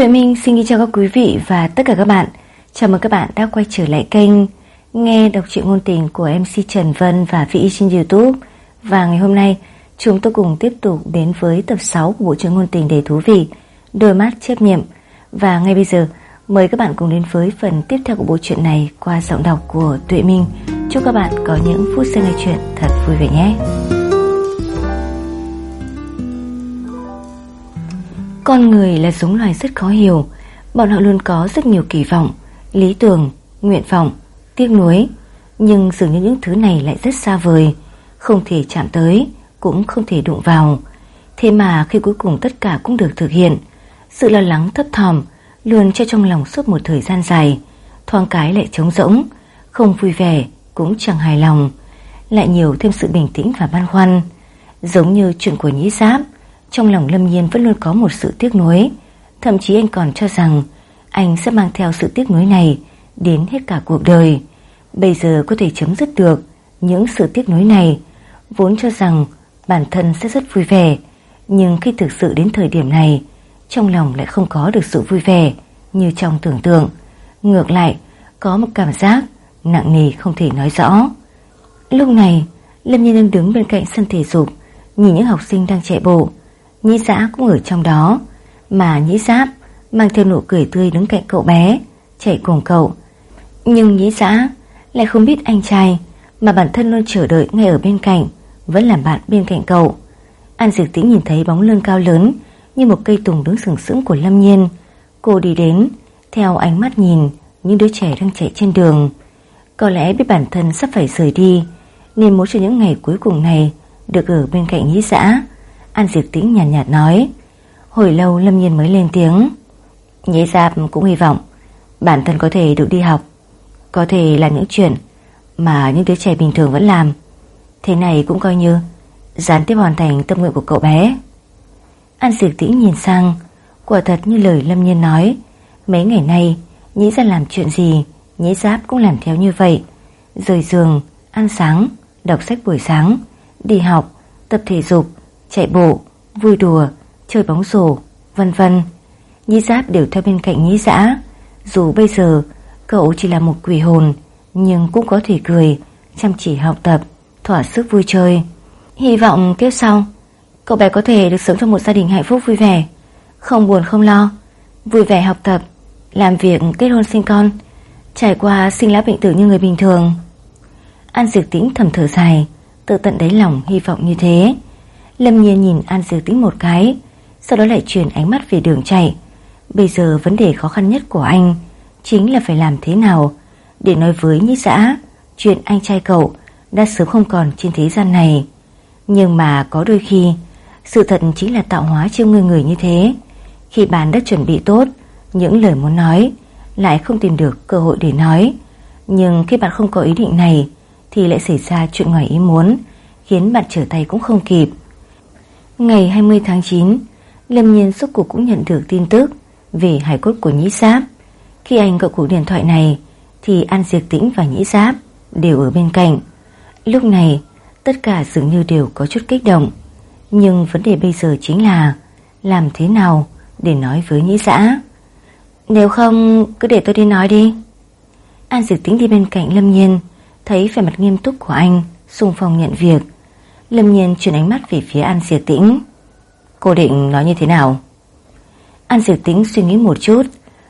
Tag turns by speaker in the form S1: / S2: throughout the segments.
S1: Tuệ Minh xin kính chào các quý vị và tất cả các bạn. Chào mừng các bạn đã quay trở lại kênh nghe đọc truyện ngôn tình của MC Trần Vân và Vĩ trên YouTube. Và ngày hôm nay, chúng tôi cùng tiếp tục đến với tập 6 của bộ truyện ngôn tình đầy thú vị Đôi mắt chấp nhiệm. Và ngay bây giờ, mời các bạn cùng đến với phần tiếp theo của bộ truyện này qua giọng đọc của Tuệ Minh. Chúc các bạn có những phút giây nghe chuyện thật vui vẻ nhé. Con người là giống loài rất khó hiểu. Bọn họ luôn có rất nhiều kỳ vọng Lý tưởng, nguyện vọng, tiếc nuối. Nhưng dường như những thứ này lại rất xa vời. Không thể chạm tới Cũng không thể đụng vào. Thế mà khi cuối cùng tất cả cũng được thực hiện Sự lo lắng thấp thỏm Luôn cho trong lòng suốt một thời gian dài. Thoáng cái lại trống rỗng Không vui vẻ Cũng chẳng hài lòng. Lại nhiều thêm sự bình tĩnh và băn khoăn. Giống như chuyện của nhĩ giáp trong lòng Lâm Nhiên vẫn luôn có một sự tiếc nuối. Thậm chí anh còn cho rằng Anh sẽ mang theo sự tiếc nuối này Đến hết cả cuộc đời. Bây giờ có thể chấm dứt được Những sự tiếc nuối này, Vốn cho rằng bản thân sẽ rất vui vẻ. Nhưng khi thực sự đến thời điểm này, Trong lòng lại không có được sự vui vẻ Như trong tưởng tượng. Ngược lại, có một cảm giác Nặng nề không thể nói rõ. Lúc này, Lâm Nhiên đang đứng bên cạnh sân thể dục, Nhìn những học sinh đang chạy bộ. Nhĩ giã cũng ở trong đó. Mà nhĩ giáp mang theo nụ cười tươi đứng cạnh cậu bé, Chạy cùng cậu. Nhưng nhĩ giã lại không biết anh trai Mà bản thân luôn chờ đợi ngay ở bên cạnh, Vẫn làm bạn bên cạnh cậu. An Diệp Tĩnh nhìn thấy bóng lưng cao lớn Như một cây tùng đứng sừng sững của Lâm Nhiên. Cô đi đến, Theo ánh mắt nhìn Những đứa trẻ đang chạy trên đường. Có lẽ biết bản thân sắp phải rời đi, Nên muốn cho những ngày cuối cùng này Được ở bên cạnh nhĩ giã An Diệp Tĩnh nhàn nhạt, nhạt nói. Hồi lâu Lâm Nhiên mới lên tiếng. Nhĩ Giáp cũng hy vọng Bản thân có thể được đi học Có thể làm những chuyện Mà những đứa trẻ bình thường vẫn làm. Thế này cũng coi như Gián tiếp hoàn thành tâm nguyện của cậu bé. An Diệp Tĩnh nhìn sang Quả thật như lời Lâm Nhiên nói Mấy ngày nay Nhĩ ra làm chuyện gì Nhĩ Giáp cũng làm theo như vậy. Rời giường, ăn sáng, đọc sách buổi sáng Đi học, tập thể dục chạy bộ, vui đùa, chơi bóng rổ, vân vân. Nhĩ Giáp đều theo bên cạnh Nhĩ Dã. Dù bây giờ cậu chỉ là một quỷ hồn, nhưng cũng có thể cười, chăm chỉ học tập, thỏa sức vui chơi. Hy vọng kiếp sau, cậu bé có thể được sống trong một gia đình hạnh phúc vui vẻ, không buồn không lo, vui vẻ học tập, làm việc, kết hôn sinh con, trải qua sinh lão bệnh tử như người bình thường. An Dược Tĩnh thầm thở dài, tự tận đáy lòng hy vọng như thế. Lâm Nhiên nhìn An Dư Tĩnh một cái, Sau đó lại chuyển ánh mắt về đường chạy. Bây giờ vấn đề khó khăn nhất của anh Chính là phải làm thế nào Để nói với Nhĩ dã Chuyện anh trai cậu Đã sớm không còn trên thế gian này. Nhưng mà có đôi khi, Sự thật chính là tạo hóa chiêu người người như thế. Khi bạn đã chuẩn bị tốt, Những lời muốn nói Lại không tìm được cơ hội để nói. Nhưng khi bạn không có ý định này, Thì lại xảy ra chuyện ngoài ý muốn, Khiến bạn trở tay cũng không kịp. Ngày 20 tháng 9 Lâm Nhiên suốt cuộc cũng nhận được tin tức Về hải cốt của Nhĩ Giáp. Khi anh gọi cuộc điện thoại này, Thì An Diệp Tĩnh và Nhĩ Giáp Đều ở bên cạnh. Lúc này, tất cả dường như đều có chút kích động. Nhưng vấn đề bây giờ chính là Làm thế nào để nói với Nhĩ Giã? Nếu không, cứ để tôi đi nói đi. An Diệp Tĩnh đi bên cạnh Lâm Nhiên, Thấy vẻ mặt nghiêm túc của anh xung phong nhận việc. Lâm Nhiên chuyển ánh mắt về phía An Diệp Tĩnh. Cô định nói như thế nào? An Diệp Tĩnh suy nghĩ một chút,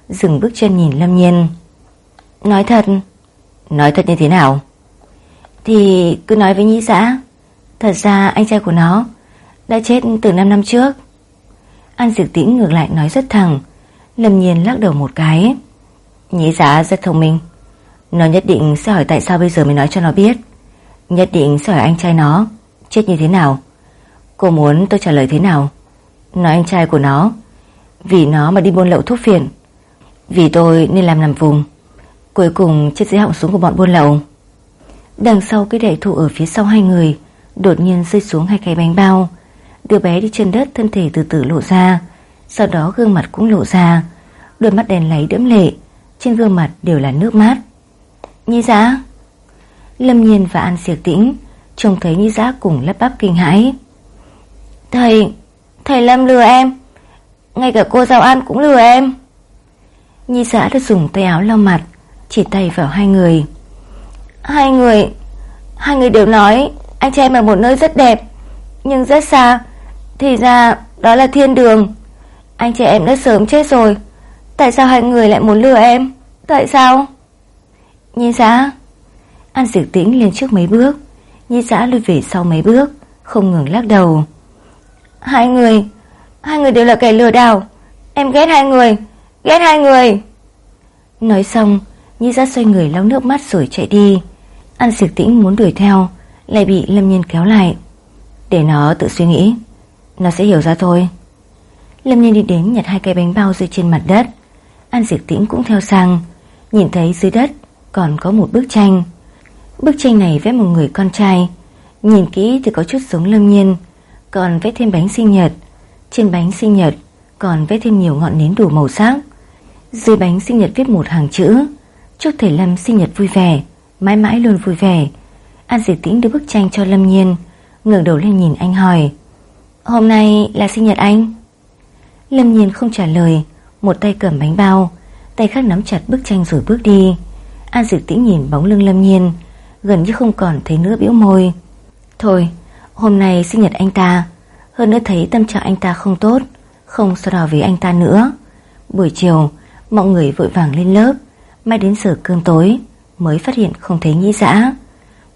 S1: Dừng bước chân nhìn Lâm Nhiên. Nói thật. Nói thật như thế nào? Thì cứ nói với Nhĩ dã dạ. Thật ra anh trai của nó Đã chết từ 5 năm trước. An Diệp Tĩnh ngược lại nói rất thẳng. Lâm Nhiên lắc đầu một cái. Nhĩ dã dạ rất thông minh. Nó nhất định sẽ hỏi tại sao bây giờ mới nói cho nó biết. Nhất định sẽ hỏi anh trai nó. Chết như thế nào? Cô muốn tôi trả lời thế nào? Nói anh trai của nó. Vì nó mà đi buôn lậu thuốc phiện. Vì tôi nên làm nằm vùng. Cuối cùng chết dưới họng súng của bọn buôn lậu. Đằng sau cái đại thụ ở phía sau hai người, Đột nhiên rơi xuống hai cái bánh bao. Đứa bé đi trên đất, thân thể từ từ lộ ra. Sau đó gương mặt cũng lộ ra. Đôi mắt đèn láy đẫm lệ. Trên gương mặt đều là nước mắt Nhi giá Lâm Nhiên và An Siệt Tĩnh Trông thấy Nhi Giã cùng lắp bắp kinh hãi. Thầy Thầy Lâm lừa em. Ngay cả cô Giao An cũng lừa em. Nhi xã đã dùng tay áo lau mặt, Chỉ tay vào hai người. Hai người Hai người đều nói Anh trai em ở một nơi rất đẹp, Nhưng rất xa. Thì ra đó là thiên đường. Anh trai em đã sớm chết rồi. Tại sao hai người lại muốn lừa em? Tại sao? Nhi xã An Diệp Tĩnh lên trước mấy bước. Nhi giã lùi về sau mấy bước, Không ngừng lắc đầu. Hai người Hai người đều là kẻ lừa đảo. Em ghét hai người, Ghét hai người. Nói xong Nhi giã xoay người lau nước mắt rồi chạy đi. An Diệp Tĩnh muốn đuổi theo, Lại bị Lâm Nhiên kéo lại. Để nó tự suy nghĩ, Nó sẽ hiểu ra thôi. Lâm Nhiên đi đến nhặt hai cái bánh bao rơi trên mặt đất. An Diệp Tĩnh cũng theo sang, Nhìn thấy dưới đất còn có một bức tranh. Bức tranh này vẽ một người con trai. Nhìn kỹ thì có chút giống Lâm Nhiên, Còn vẽ thêm bánh sinh nhật. Trên bánh sinh nhật Còn vẽ thêm nhiều ngọn nến đủ màu sắc. Dưới bánh sinh nhật viết một hàng chữ, Chúc thầy Lâm sinh nhật vui vẻ, Mãi mãi luôn vui vẻ. An diệt Tĩnh đưa bức tranh cho Lâm Nhiên, ngẩng đầu lên nhìn anh hỏi, Hôm nay là sinh nhật anh? Lâm Nhiên không trả lời, Một tay cầm bánh bao, Tay khác nắm chặt bức tranh rồi bước đi. An diệt Tĩnh nhìn bóng lưng Lâm Nhiên Gần như không còn thấy nữa biểu môi. Thôi, hôm nay sinh nhật anh ta. Hơn nữa thấy tâm trạng anh ta không tốt, Không so đỏ với anh ta nữa. Buổi chiều, Mọi người vội vàng lên lớp, Mai đến giờ cơm tối, Mới phát hiện không thấy nhĩ dã.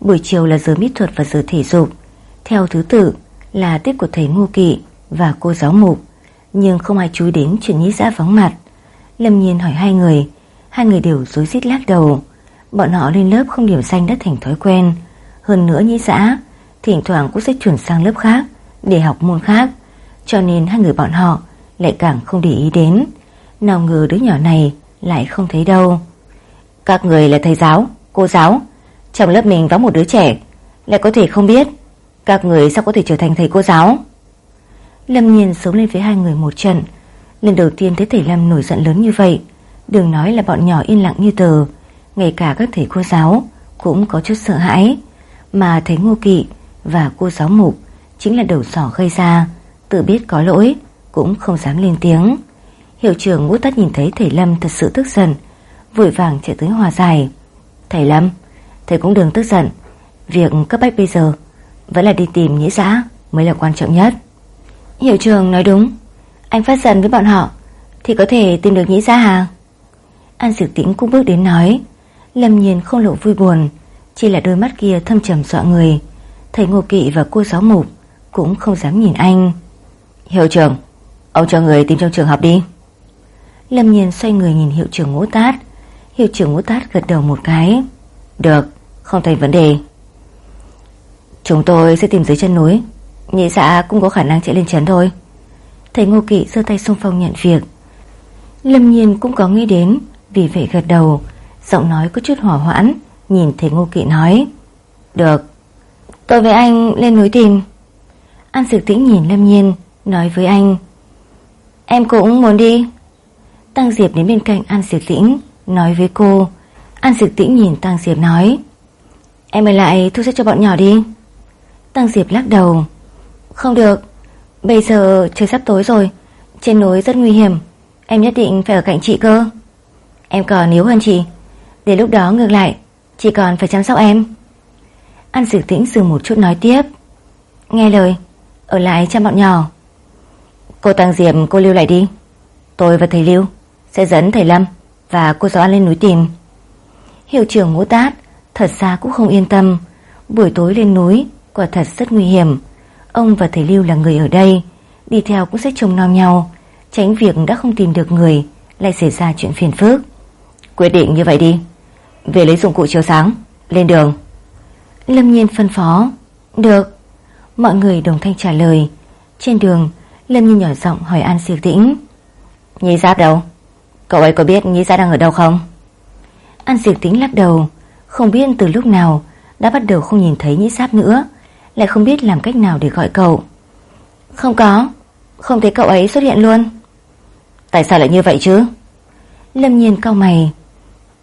S1: Buổi chiều là giờ mỹ thuật và giờ thể dục. Theo thứ tự là tiết của thầy Ngô Kỵ Và cô giáo mục, Nhưng không ai chú ý đến chuyện nhĩ dã vắng mặt. Lâm nhiên hỏi hai người Hai người đều rối rít lắc đầu. Bọn họ lên lớp không điểm xanh đã thành thói quen. Hơn nữa nhĩ dã Thỉnh thoảng cũng sẽ chuyển sang lớp khác Để học môn khác. Cho nên hai người bọn họ lại càng không để ý đến. Nào ngờ đứa nhỏ này Lại không thấy đâu. Các người là thầy giáo, cô giáo. Trong lớp mình có một đứa trẻ Lại có thể không biết. Các người sao có thể trở thành thầy cô giáo? Lâm nhiên sống lên với hai người một trận. Lần đầu tiên thấy thầy Lâm nổi giận lớn như vậy. Đừng nói là bọn nhỏ yên lặng như tờ. Ngay cả các thầy cô giáo Cũng có chút sợ hãi. Mà thấy Ngô Kỵ và cô giáo mục Chính là đầu sỏ gây ra, Tự biết có lỗi Cũng không dám lên tiếng. Hiệu trưởng ngũ tắt nhìn thấy thầy Lâm thật sự tức giận, Vội vàng chạy tới hòa giải. Thầy Lâm, Thầy cũng đừng tức giận, Việc cấp bách bây giờ Vẫn là đi tìm nhĩ Dã mới là quan trọng nhất. Hiệu trưởng nói đúng, Anh phát giận với bọn họ Thì có thể tìm được nhĩ Dã à An Dược Tĩnh cũng bước đến nói Lâm nhiên không lộ vui buồn Chỉ là đôi mắt kia thâm trầm dọa người. Thầy Ngô Kỵ và cô giáo mục Cũng không dám nhìn anh. Hiệu trưởng Ông cho người tìm trong trường học đi. Lâm nhiên xoay người nhìn hiệu trưởng ngũ tát. Hiệu trưởng ngũ tát gật đầu một cái. Được Không thành vấn đề. Chúng tôi sẽ tìm dưới chân núi. Nhị xã cũng có khả năng chạy lên chấn thôi. Thầy Ngô Kỵ giơ tay xung phong nhận việc. Lâm nhiên cũng có nghĩ đến Vì vậy gật đầu Giọng nói có chút hỏa hoãn, Nhìn thấy Ngô Kỵ nói. Được, Tôi với anh lên núi tìm. An Dược Tĩnh nhìn Lâm Nhiên, Nói với anh. Em cũng muốn đi. Tăng Diệp đến bên cạnh An Diệp Tĩnh, Nói với cô. An Diệp Tĩnh nhìn Tăng Diệp nói. Em ở lại thu xếp cho bọn nhỏ đi. Tăng Diệp lắc đầu. Không được, Bây giờ trời sắp tối rồi, Trên núi rất nguy hiểm, Em nhất định phải ở cạnh chị cơ. Em còn yếu hơn chị. Đến lúc đó ngược lại Chị còn phải chăm sóc em. An sử Tĩnh dừng một chút nói tiếp. Nghe lời, Ở lại chăm bọn nhỏ. Cô Tăng Diệp, cô lưu lại đi. Tôi và thầy Lưu sẽ dẫn thầy Lâm Và cô giáo An lên núi tìm. Hiệu trưởng ngũ tát Thật ra cũng không yên tâm. Buổi tối lên núi, quả thật rất nguy hiểm. Ông và thầy Lưu là người ở đây, Đi theo cũng sẽ trông nom nhau. Tránh việc đã không tìm được người, Lại xảy ra chuyện phiền phức. Quyết định như vậy đi. Về lấy dụng cụ chiếu sáng, Lên đường. Lâm Nhiên phân phó, Được. Mọi người đồng thanh trả lời. Trên đường, Lâm Nhiên nhỏ giọng hỏi An Siêu Tĩnh Nhi Giáp đâu? Cậu ấy có biết Nhi Giáp đang ở đâu không? An Siêu Tĩnh lắc đầu, Không biết từ lúc nào Đã bắt đầu không nhìn thấy Nhi Giáp nữa, Lại không biết làm cách nào để gọi cậu. Không có, Không thấy cậu ấy xuất hiện luôn. Tại sao lại như vậy chứ? Lâm Nhiên cau mày,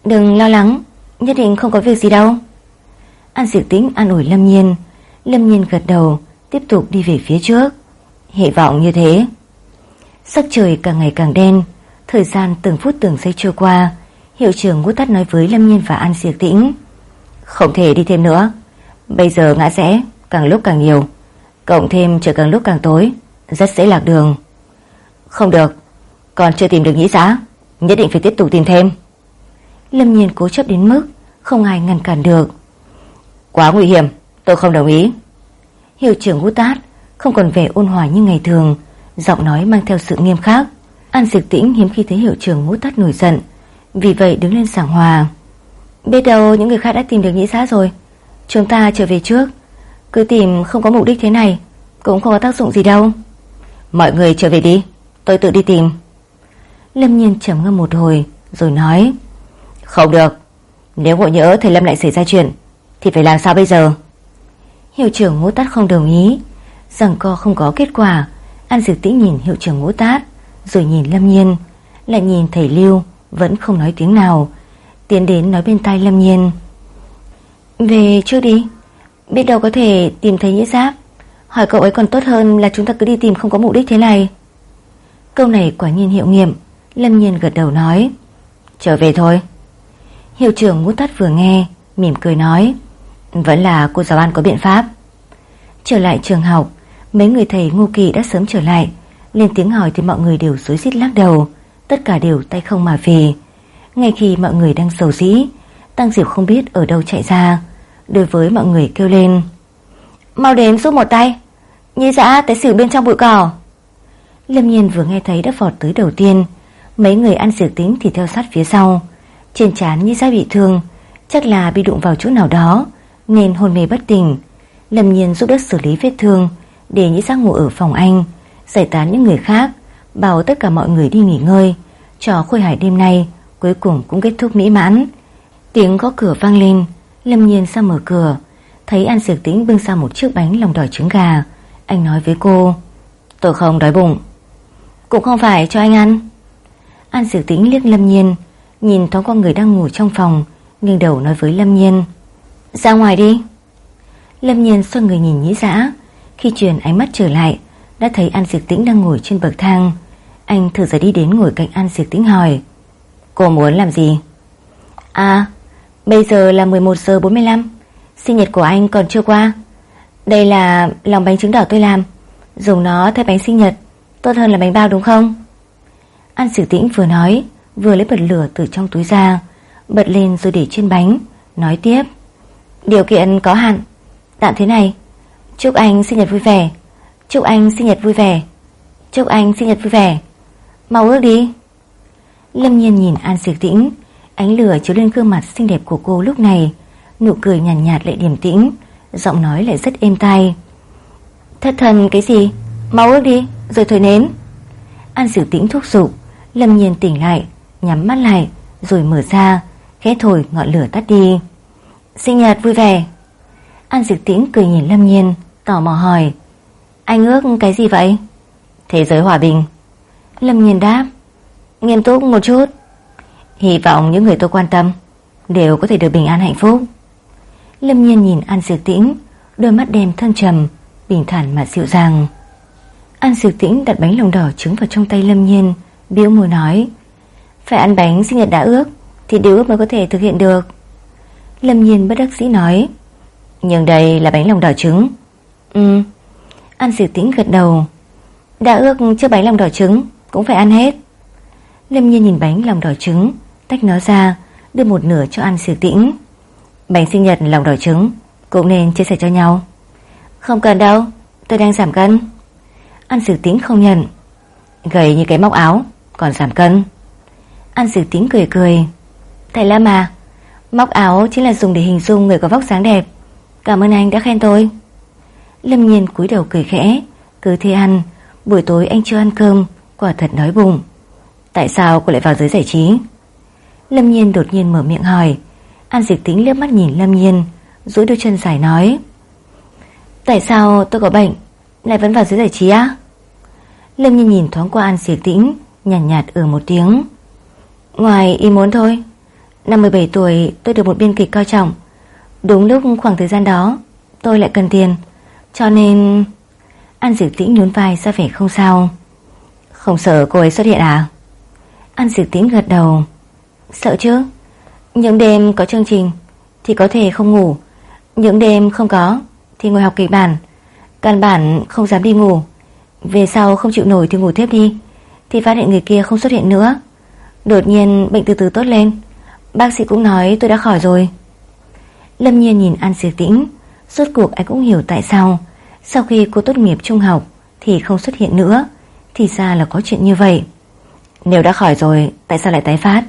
S1: Đừng lo lắng Nhất định không có việc gì đâu. An diệt Tĩnh an ủi Lâm Nhiên. Lâm Nhiên gật đầu, Tiếp tục đi về phía trước. Hy vọng như thế. Sắc trời càng ngày càng đen, Thời gian từng phút từng giây trôi qua, Hiệu trưởng ngút tắt nói với Lâm Nhiên và An Diệp Tĩnh. Không thể đi thêm nữa. Bây giờ ngã rẽ, càng lúc càng nhiều. Cộng thêm trời càng lúc càng tối, Rất dễ lạc đường. Không được. Còn chưa tìm được nhĩ giá, Nhất định phải tiếp tục tìm thêm. Lâm Nhiên cố chấp đến mức không ai ngăn cản được. Quá nguy hiểm, tôi không đồng ý. Hiệu trưởng ngút tát Không còn vẻ ôn hòa như ngày thường, Giọng nói mang theo sự nghiêm khắc. An Diệp Tĩnh hiếm khi thấy hiệu trưởng ngũ tát nổi giận, Vì vậy đứng lên giảng hòa. Biết đâu những người khác đã tìm được nhĩ xã rồi, Chúng ta trở về trước. Cứ tìm không có mục đích thế này, Cũng không có tác dụng gì đâu. Mọi người trở về đi, Tôi tự đi tìm. Lâm nhiên trầm ngâm một hồi, Rồi nói, Không được nếu ngộ nhớ thầy Lâm lại xảy ra chuyện Thì phải làm sao bây giờ? Hiệu trưởng ngũ tát không đồng ý. Rằng co không có kết quả An Dược Tĩnh nhìn hiệu trưởng ngũ tát Rồi nhìn Lâm Nhiên Lại nhìn thầy Lưu Vẫn không nói tiếng nào Tiến đến nói bên tai Lâm Nhiên. Về trước đi Biết đâu có thể tìm thấy nhĩ giáp Hỏi cậu ấy còn tốt hơn là chúng ta cứ đi tìm không có mục đích thế này. Câu này quả nhiên hiệu nghiệm Lâm Nhiên gật đầu nói. Trở về thôi Hiệu trưởng ngũ Thất vừa nghe, Mỉm cười nói, Vẫn là cô giáo An có biện pháp. Trở lại trường học, Mấy người thầy ngu kỳ đã sớm trở lại, Lên tiếng hỏi thì mọi người đều dối rít lắc đầu, Tất cả đều tay không mà về. Ngay khi mọi người đang sầu dĩ, Tăng Diệp không biết ở đâu chạy ra, Đối với mọi người kêu lên, Mau đến giúp một tay Như dã tới xỉu bên trong bụi cỏ. Lâm nhiên vừa nghe thấy đã vọt tới đầu tiên, Mấy người ăn dược tính thì theo sát phía sau trên trán như da bị thương Chắc là bị đụng vào chỗ nào đó Nên hôn mê bất tỉnh Lâm nhiên giúp đỡ xử lý vết thương để nhĩ giác ngủ ở phòng anh, giải tán những người khác, bảo tất cả mọi người đi nghỉ ngơi. Trò khôi hải đêm nay cuối cùng cũng kết thúc mỹ mãn. Tiếng gõ cửa vang lên, Lâm Nhiên ra mở cửa, thấy An Diệp Tĩnh bưng ra một chiếc bánh lòng đỏ trứng gà. Anh nói với cô, tôi không đói bụng. Cũng không phải cho anh ăn. An Diệp Tĩnh liếc Lâm Nhiên, nhìn thoáng qua người đang ngủ trong phòng, nghiêng đầu nói với Lâm Nhiên, ra ngoài đi. Lâm Nhiên xoay người nhìn nhĩ dã khi truyền ánh mắt trở lại Đã thấy An Diệp Tĩnh đang ngồi trên bậc thang. Anh thử giờ đi đến ngồi cạnh An Diệp Tĩnh hỏi Cô muốn làm gì? À Bây giờ là 11 giờ 45 Sinh nhật của anh còn chưa qua. Đây là lòng bánh trứng đỏ tôi làm. Dùng nó thay bánh sinh nhật. Tốt hơn là bánh bao đúng không? An Diệp Tĩnh vừa nói Vừa lấy bật lửa từ trong túi ra Bật lên rồi để trên bánh Nói tiếp. Điều kiện có hạn. Tạm thế này. Chúc anh sinh nhật vui vẻ. Chúc anh sinh nhật vui vẻ. Chúc anh sinh nhật vui vẻ. Mau ước đi. Lâm nhiên nhìn An Diệp Tĩnh. Ánh lửa chiếu lên gương mặt xinh đẹp của cô lúc này. Nụ cười nhàn nhạt, nhạt lại điềm tĩnh. Giọng nói lại rất êm tai. Thất thần cái gì? Mau ước đi rồi thổi nến. An Diệp Tĩnh thúc giục. Lâm nhiên tỉnh lại. Nhắm mắt lại, Rồi mở ra. Khẽ thổi ngọn lửa tắt đi. Sinh nhật, vui vẻ. An Diệp Tĩnh cười nhìn Lâm Nhiên, Tò mò hỏi, Anh ước cái gì vậy? Thế giới hòa bình. Lâm Nhiên đáp, Nghiêm túc một chút. Hy vọng những người tôi quan tâm Đều có thể được bình an hạnh phúc. Lâm Nhiên nhìn An Diệp Tĩnh, Đôi mắt đen thâm trầm, Bình thản mà dịu dàng. An Diệp Tĩnh đặt bánh lòng đỏ trứng vào trong tay Lâm Nhiên Biếu môi nói phải ăn bánh sinh nhật đã ước, Thì điều ước mới có thể thực hiện được. Lâm Nhiên bất đắc dĩ nói, Nhưng đây là bánh lòng đỏ trứng. Ừ. An Diệp Tĩnh gật đầu, Đã ước chưa bánh lòng đỏ trứng, Cũng phải ăn hết. Lâm Nhiên nhìn bánh lòng đỏ trứng, Tách nó ra, Đưa một nửa cho An sử Tĩnh. Bánh sinh nhật lòng đỏ trứng, Cũng nên chia sẻ cho nhau. Không cần đâu, Tôi đang giảm cân. An sử Tĩnh không nhận, Gầy như cái móc áo, Còn giảm cân. An Diệp Tĩnh cười cười. Thầy Lâm à Móc áo chính là dùng để hình dung người có vóc dáng đẹp. Cảm ơn anh đã khen tôi. Lâm nhiên cúi đầu cười khẽ. Cứ thế ăn Buổi tối anh chưa ăn cơm Quả thật đói bụng. Tại sao cô lại vào giới giải trí? Lâm nhiên đột nhiên mở miệng hỏi. An dịch tĩnh liếc mắt nhìn Lâm nhiên duỗi đôi chân dài nói. Tại sao tôi có bệnh Lại vẫn vào giới giải trí á? Lâm nhiên nhìn thoáng qua An dịch tĩnh Nhàn nhạt, nhạt ở một tiếng. Ngoài ý muốn thôi. Năm 17 tuổi, tôi được một biên kịch coi trọng. Đúng lúc khoảng thời gian đó, Tôi lại cần tiền, cho nên An Diệp Tĩnh nhún vai ra vẻ không sao. Không sợ cô ấy xuất hiện à? An Diệp Tĩnh gật đầu. Sợ chứ? Những đêm có chương trình Thì có thể không ngủ. Những đêm không có Thì ngồi học kịch bản. Căn bản không dám đi ngủ. Về sau không chịu nổi thì ngủ tiếp đi. Thì phát hiện người kia không xuất hiện nữa. Đột nhiên bệnh từ từ tốt lên. Bác sĩ cũng nói tôi đã khỏi rồi. Lâm nhiên nhìn An Diệp Tĩnh, Suốt cuộc anh cũng hiểu tại sao. Sau khi cô tốt nghiệp trung học Thì không xuất hiện nữa, Thì ra là có chuyện như vậy. Nếu đã khỏi rồi, tại sao lại tái phát?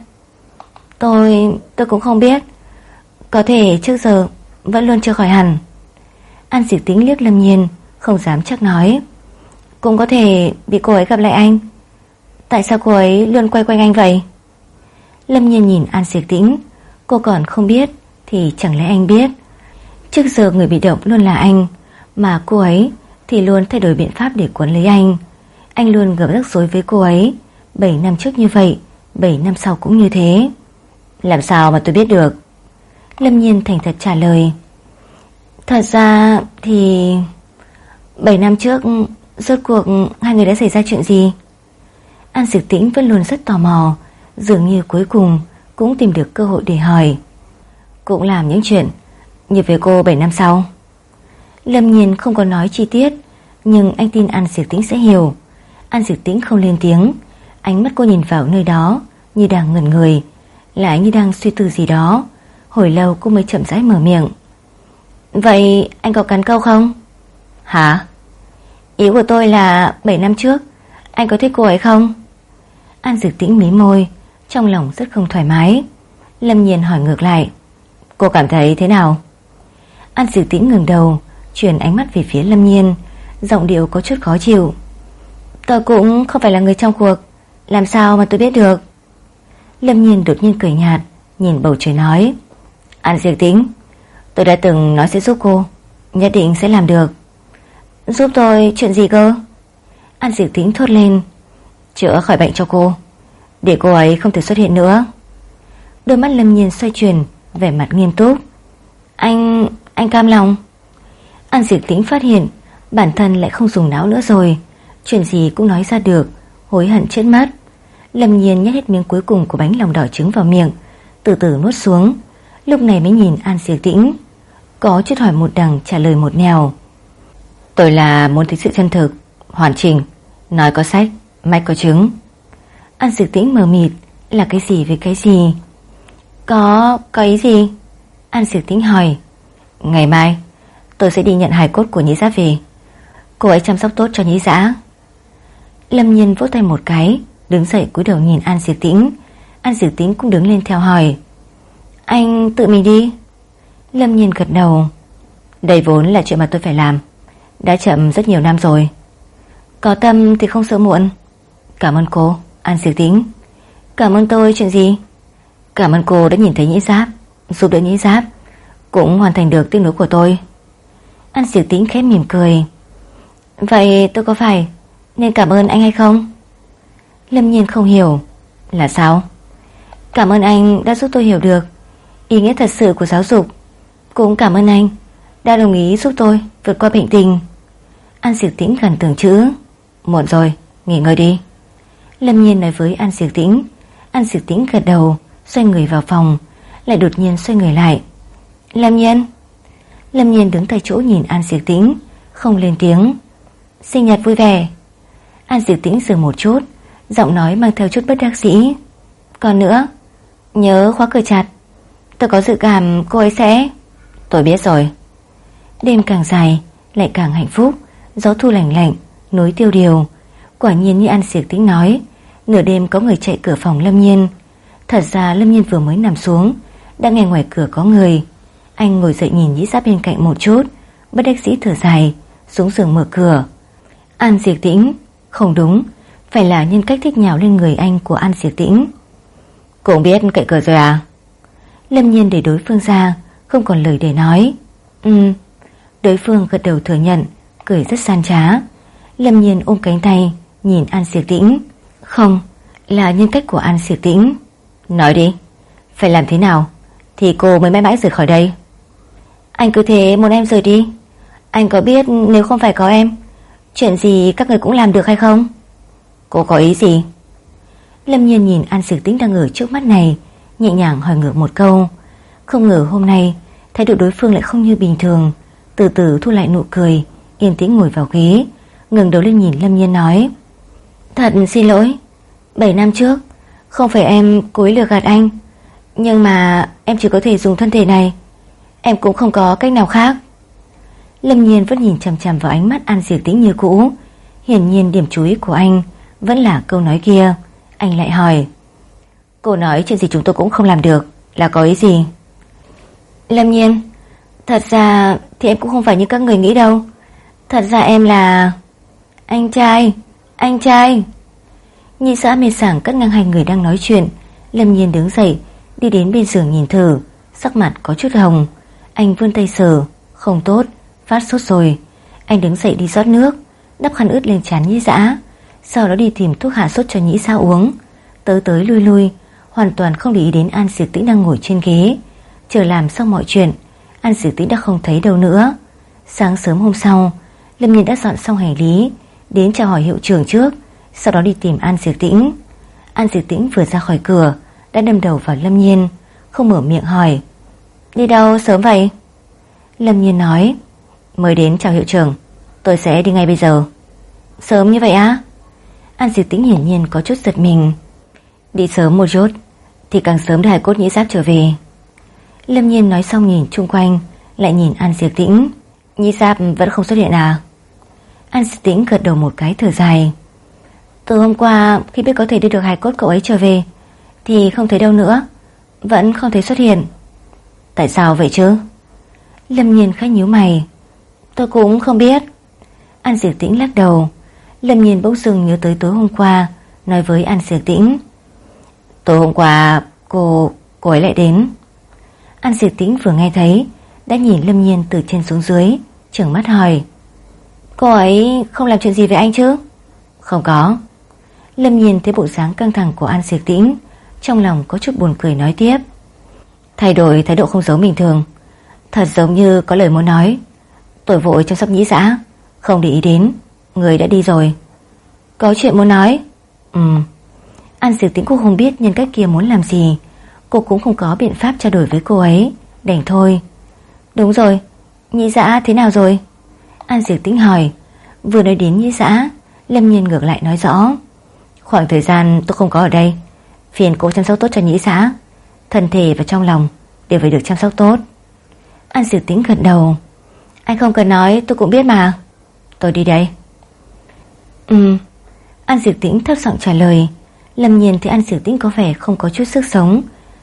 S1: Tôi... tôi cũng không biết. Có thể trước giờ Vẫn luôn chưa khỏi hẳn. An Diệp Tĩnh liếc Lâm Nhiên, Không dám chắc nói. Cũng có thể bị cô ấy gặp lại anh. Tại sao cô ấy luôn quay quanh anh vậy? Lâm Nhiên nhìn An Diệp Tĩnh. Cô còn không biết Thì chẳng lẽ anh biết? Trước giờ người bị động luôn là anh, Mà cô ấy thì luôn thay đổi biện pháp để cuốn lấy anh. Anh luôn gặp rắc rối với cô ấy. 7 năm trước như vậy 7 năm sau cũng như thế. Làm sao mà tôi biết được? Lâm Nhiên thành thật trả lời. Thật ra thì 7 năm trước Rốt cuộc hai người đã xảy ra chuyện gì? An Diệp Tĩnh vẫn luôn rất tò mò, Dường như cuối cùng Cũng tìm được cơ hội để hỏi Cũng làm những chuyện Như về cô 7 năm sau Lâm Nhiên không có nói chi tiết, Nhưng anh tin An Diệp Tĩnh sẽ hiểu An Diệp Tĩnh không lên tiếng, Ánh mắt cô nhìn vào nơi đó Như đang ngẩn người, Lại như đang suy tư gì đó, Hồi lâu cô mới chậm rãi mở miệng Vậy anh có cắn câu không? Hả? Ý của tôi là 7 năm trước, Anh có thích cô ấy không? An Dược Tĩnh mí môi, Trong lòng rất không thoải mái. Lâm Nhiên hỏi ngược lại, Cô cảm thấy thế nào? An Dược Tĩnh ngừng đầu, Chuyển ánh mắt về phía Lâm Nhiên, Giọng điệu có chút khó chịu. Tôi cũng không phải là người trong cuộc, Làm sao mà tôi biết được? Lâm Nhiên đột nhiên cười nhạt, Nhìn bầu trời nói, An Diệp Tĩnh, Tôi đã từng nói sẽ giúp cô, Nhất định sẽ làm được. Giúp tôi chuyện gì cơ? An Diệp Tĩnh thốt lên Chữa khỏi bệnh cho cô. Để cô ấy không thể xuất hiện nữa. Đôi mắt Lâm Nhiên xoay chuyển Vẻ mặt nghiêm túc. Anh... anh cam lòng. An diệt Tĩnh phát hiện Bản thân lại không dùng não nữa rồi. Chuyện gì cũng nói ra được Hối hận chết mất. Lâm Nhiên nhét hết miếng cuối cùng của bánh lòng đỏ trứng vào miệng Từ từ nuốt xuống. Lúc này mới nhìn An diệt Tĩnh. Có chút hỏi một đằng trả lời một nèo Tôi là muốn thấy sự chân thực Hoàn chỉnh Nói có sách, mày có trứng An dược Tĩnh mờ mịt Là cái gì với cái gì? Có, có ý gì? An dược Tĩnh hỏi. Ngày mai tôi sẽ đi nhận hài cốt của nhĩ giã về. Cô ấy chăm sóc tốt cho nhĩ giã. Lâm Nhiên vỗ tay một cái Đứng dậy cúi đầu nhìn An Diệp Tĩnh. An Diệp Tĩnh cũng đứng lên theo hỏi. Anh tự mình đi. Lâm Nhiên gật đầu. Đây vốn là chuyện mà tôi phải làm. Đã chậm rất nhiều năm rồi. Có tâm thì không sợ muộn. Cảm ơn cô. An Diệp Tĩnh Cảm ơn tôi chuyện gì? Cảm ơn cô đã nhìn thấy nhĩ giáp Giúp đỡ nhĩ giáp Cũng hoàn thành được tiếng nối của tôi. An Diệp Tĩnh khẽ mỉm cười. Vậy tôi có phải Nên cảm ơn anh hay không? Lâm nhiên không hiểu. Là sao? Cảm ơn anh đã giúp tôi hiểu được Ý nghĩa thật sự của giáo dục. Cũng cảm ơn anh Đã đồng ý giúp tôi vượt qua bệnh tình. An Diệp Tĩnh gần tưởng chữ. Muộn rồi, nghỉ ngơi đi. Lâm nhiên nói với An Diệp Tĩnh. An Diệp Tĩnh gật đầu, Xoay người vào phòng, Lại đột nhiên xoay người lại. Lâm nhiên. Lâm nhiên đứng tại chỗ nhìn An Diệp Tĩnh, Không lên tiếng. Sinh nhật vui vẻ. An Diệp Tĩnh dừng một chút, Giọng nói mang theo chút bất đắc dĩ. Còn nữa, Nhớ khóa cửa chặt. Tôi có dự cảm cô ấy sẽ Tôi biết rồi. Đêm càng dài, lại càng hạnh phúc. Gió thu lạnh lạnh, Núi tiêu điều. Quả nhiên như An Diệp Tĩnh nói, Nửa đêm có người chạy cửa phòng Lâm Nhiên. Thật ra Lâm Nhiên vừa mới nằm xuống, Đã nghe ngoài cửa có người. Anh ngồi dậy nhìn nhĩ giáp bên cạnh một chút, Bất đắc dĩ thở dài, Xuống giường mở cửa. An Diệp Tĩnh, Không đúng, Phải là nhân cách thích nhào lên người anh của An Diệp Tĩnh. Cũng biết cậy cửa rồi à? Lâm nhiên để đối phương ra, Không còn lời để nói. Ừ Đối phương gật đầu thừa nhận, Cười rất san trá. Lâm nhiên ôm cánh tay Nhìn An Diệp Tĩnh. Không, Là nhân cách của An Diệp Tĩnh. Nói đi, Phải làm thế nào Thì cô mới mãi mãi rời khỏi đây? Anh cứ thế muốn em rời đi. Anh có biết nếu không phải có em, Chuyện gì các người cũng làm được hay không? Cô có ý gì? Lâm nhiên nhìn An Diệp Tĩnh đang ở trước mắt này, Nhẹ nhàng hỏi ngược một câu. Không ngờ hôm nay, Thái độ đối phương lại không như bình thường. Từ từ thu lại nụ cười, Yên tĩnh ngồi vào ghế, ngẩng đầu lên nhìn Lâm Nhiên nói Thật xin lỗi. 7 năm trước, Không phải em cố ý lừa gạt anh, Nhưng mà em chỉ có thể dùng thân thể này. Em cũng không có cách nào khác. Lâm Nhiên vẫn nhìn chằm chằm vào ánh mắt An Diệp Tĩnh như cũ. Hiển nhiên điểm chú ý của anh Vẫn là câu nói kia. Anh lại hỏi, Cô nói chuyện gì chúng tôi cũng không làm được, Là có ý gì? Lâm Nhiên, Thật ra thì em cũng không phải như các người nghĩ đâu. Thật ra em là Anh trai. Anh trai Nhị xã mê sảng cất ngang hai người đang nói chuyện. Lâm Nhiên đứng dậy, Đi đến bên giường nhìn thử. Sắc mặt có chút hồng. Anh vươn tay sờ. Không tốt, Phát sốt rồi. Anh đứng dậy đi rót nước. Đắp khăn ướt lên chán nhĩ dã Sau đó đi tìm thuốc hạ sốt cho nhĩ xã uống. Tới tới lui lui. Hoàn toàn không để ý đến An Diệp Tĩnh đang ngồi trên ghế. Chờ làm xong mọi chuyện, An Diệp Tĩnh đã không thấy đâu nữa. Sáng sớm hôm sau, Lâm Nhiên đã dọn xong hành lý. Đến chào hỏi hiệu trưởng trước, Sau đó đi tìm An Diệp Tĩnh. An Diệp Tĩnh vừa ra khỏi cửa, Đã đâm đầu vào Lâm Nhiên, Không mở miệng hỏi, Đi đâu, sớm vậy? Lâm Nhiên nói, Mới đến chào hiệu trưởng, Tôi sẽ đi ngay bây giờ. Sớm như vậy á? An Diệp Tĩnh hiển nhiên có chút giật mình. Đi sớm một chút, Thì càng sớm để cốt nhĩ giáp trở về. Lâm Nhiên nói xong nhìn chung quanh, Lại nhìn An Diệp Tĩnh. Nhĩ giáp vẫn không xuất hiện à? An Diệp Tĩnh gật đầu một cái thở dài. Từ hôm qua, Khi biết có thể đưa được hài cốt cậu ấy trở về, Thì không thấy đâu nữa. Vẫn không thấy xuất hiện. Tại sao vậy chứ? Lâm Nhiên khá nhíu mày. Tôi cũng không biết. An Diệp Tĩnh lắc đầu. Lâm Nhiên bỗng dưng nhớ tới tối hôm qua, Nói với An Diệp Tĩnh. Tối hôm qua, cô Cô ấy lại đến. An Diệp Tĩnh vừa nghe thấy, Đã nhìn Lâm Nhiên từ trên xuống dưới Trưởng mắt hỏi. Cô ấy không làm chuyện gì với anh chứ? Không có. Lâm nhìn thấy bộ dáng căng thẳng của An Diệt Tĩnh, Trong lòng có chút buồn cười nói tiếp. Thay đổi thái độ không giống bình thường. Thật giống như có lời muốn nói. Tôi vội trong sắp nhĩ dã. Không để ý đến. Người đã đi rồi. Có chuyện muốn nói? Ừ. An Diệt Tĩnh cũng không biết nhân cách kia muốn làm gì. Cô cũng không có biện pháp trao đổi với cô ấy. Đành thôi. Đúng rồi. Nhĩ dã thế nào rồi? An Diệp Tĩnh hỏi, Vừa nói đến nhĩ dã Lâm Nhiên ngược lại nói rõ, Khoảng thời gian tôi không có ở đây, Phiền cô chăm sóc tốt cho nhĩ xã Thân thể và trong lòng đều phải được chăm sóc tốt. An Diệp Tĩnh gật đầu, Anh không cần nói, tôi cũng biết mà. Tôi đi đây. Ừ An Diệp Tĩnh thấp giọng trả lời, Lâm nhiên thì An Diệp Tĩnh có vẻ không có chút sức sống,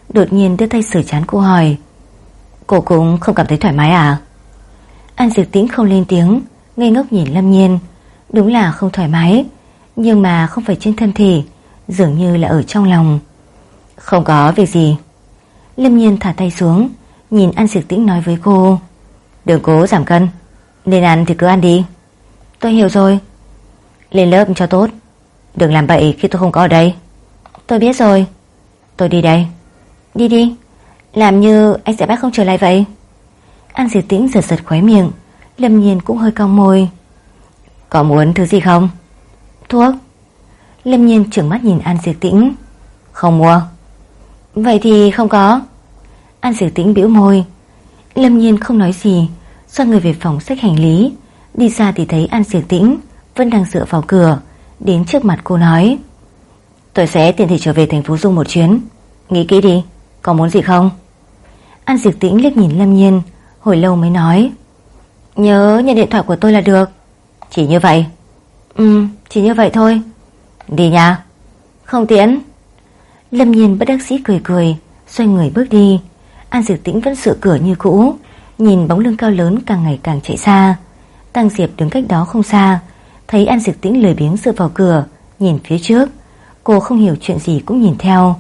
S1: Đột nhiên đưa tay sửa chán cô hỏi, Cô cũng không cảm thấy thoải mái à? An Diệp Tĩnh không lên tiếng, Ngây ngốc nhìn Lâm nhiên. Đúng là không thoải mái, Nhưng mà không phải trên thân thể, Dường như là ở trong lòng. Không có việc gì. Lâm nhiên thả tay xuống, Nhìn An Diệp Tĩnh nói với cô. Đừng cố giảm cân, Nên ăn thì cứ ăn đi. Tôi hiểu rồi. Lên lớp cho tốt. Đừng làm bậy khi tôi không có ở đây. Tôi biết rồi. Tôi đi đây. Đi đi. Làm như anh sẽ bắt không trở lại vậy. An diệt tĩnh giật giật khóe miệng, Lâm nhiên cũng hơi cong môi. Có muốn thứ gì không? Thuốc. Lâm nhiên trưởng mắt nhìn An diệt tĩnh. Không mua. Vậy thì không có. An diệt tĩnh biểu môi. Lâm nhiên không nói gì, Xoay người về phòng sách hành lý. Đi ra thì thấy An diệt tĩnh Vẫn đang dựa vào cửa, Đến trước mặt cô nói. Tôi sẽ tiện thể trở về thành phố Dung một chuyến. Nghĩ kỹ đi, Có muốn gì không? An diệt tĩnh liếc nhìn Lâm Nhiên Hồi lâu mới nói. Nhớ nhận điện thoại của tôi là được. Chỉ như vậy. Ừ chỉ như vậy thôi. Đi nha. Không tiễn. Lâm Nhiên bất đắc dĩ cười cười, Xoay người bước đi. An Diệp tĩnh vẫn sửa cửa như cũ, Nhìn bóng lưng cao lớn càng ngày càng chạy xa. Tăng Diệp đứng cách đó không xa, Thấy An Diệp Tĩnh lười biếng dựa vào cửa, Nhìn phía trước. Cô không hiểu chuyện gì cũng nhìn theo.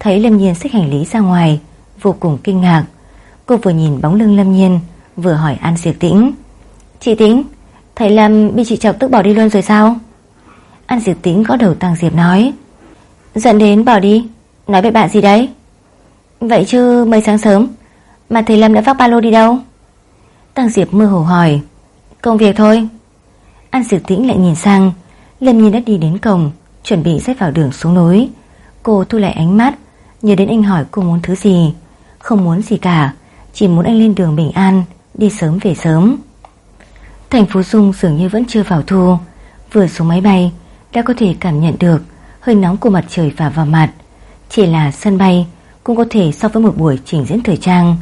S1: Thấy Lâm Nhiên xách hành lý ra ngoài, Vô cùng kinh ngạc. Cô vừa nhìn bóng lưng Lâm Nhiên, Vừa hỏi An Diệp Tĩnh. Chị Tĩnh, Thầy Lâm bị chị chọc tức bỏ đi luôn rồi sao? An Diệp Tĩnh gõ đầu Tăng Diệp nói giận đến bỏ đi, Nói với bạn gì đấy? Vậy chứ mấy sáng sớm, Mà thầy Lâm đã vác ba lô đi đâu? Tăng Diệp mơ hồ hỏi, Công việc thôi. An Diệp Tĩnh lại nhìn sang, Lâm Nhiên đã đi đến cổng, Chuẩn bị xếp vào đường xuống núi. Cô thu lại ánh mắt, Nhớ đến anh hỏi cô muốn thứ gì. Không muốn gì cả chỉ muốn anh lên đường bình an, Đi sớm về sớm. Thành phố Dung dường như vẫn chưa vào thu. Vừa xuống máy bay, Đã có thể cảm nhận được Hơi nóng của mặt trời phả vào mặt. Chỉ là sân bay Cũng có thể so với một buổi trình diễn thời trang.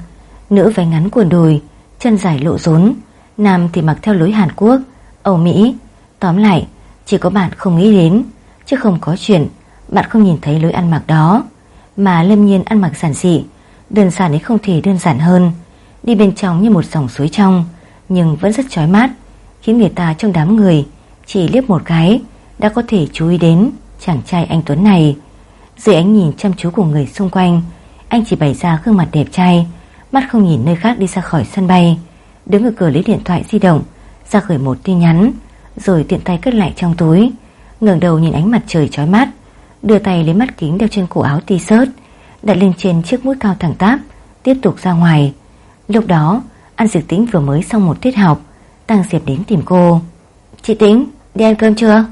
S1: Nữ váy ngắn quần đùi Chân dài lộ rốn, Nam thì mặc theo lối Hàn Quốc, Âu Mỹ. Tóm lại, chỉ có bạn không nghĩ đến, Chứ không có chuyện Bạn không nhìn thấy lối ăn mặc đó, Mà lâm nhiên ăn mặc giản dị. Đơn giản ấy không thể đơn giản hơn. Đi bên trong như một dòng suối trong, Nhưng vẫn rất chói mắt, Khiến người ta trong đám người Chỉ liếc một cái Đã có thể chú ý đến chàng trai anh Tuấn này. Dưới ánh nhìn chăm chú của người xung quanh, Anh chỉ bày ra gương mặt đẹp trai, Mắt không nhìn nơi khác đi ra khỏi sân bay, Đứng ở cửa lấy điện thoại di động, Ra gửi một tin nhắn, Rồi tiện tay cất lại trong túi, ngẩng đầu nhìn ánh mặt trời chói mắt, Đưa tay lấy mắt kính đeo trên cổ áo t-shirt. Đặt lên trên chiếc mũi cao thẳng tắp, Tiếp tục ra ngoài. Lúc đó, An Diệp Tĩnh vừa mới xong một tiết học, Tăng Diệp đến tìm cô. Chị Tĩnh, đi ăn cơm chưa?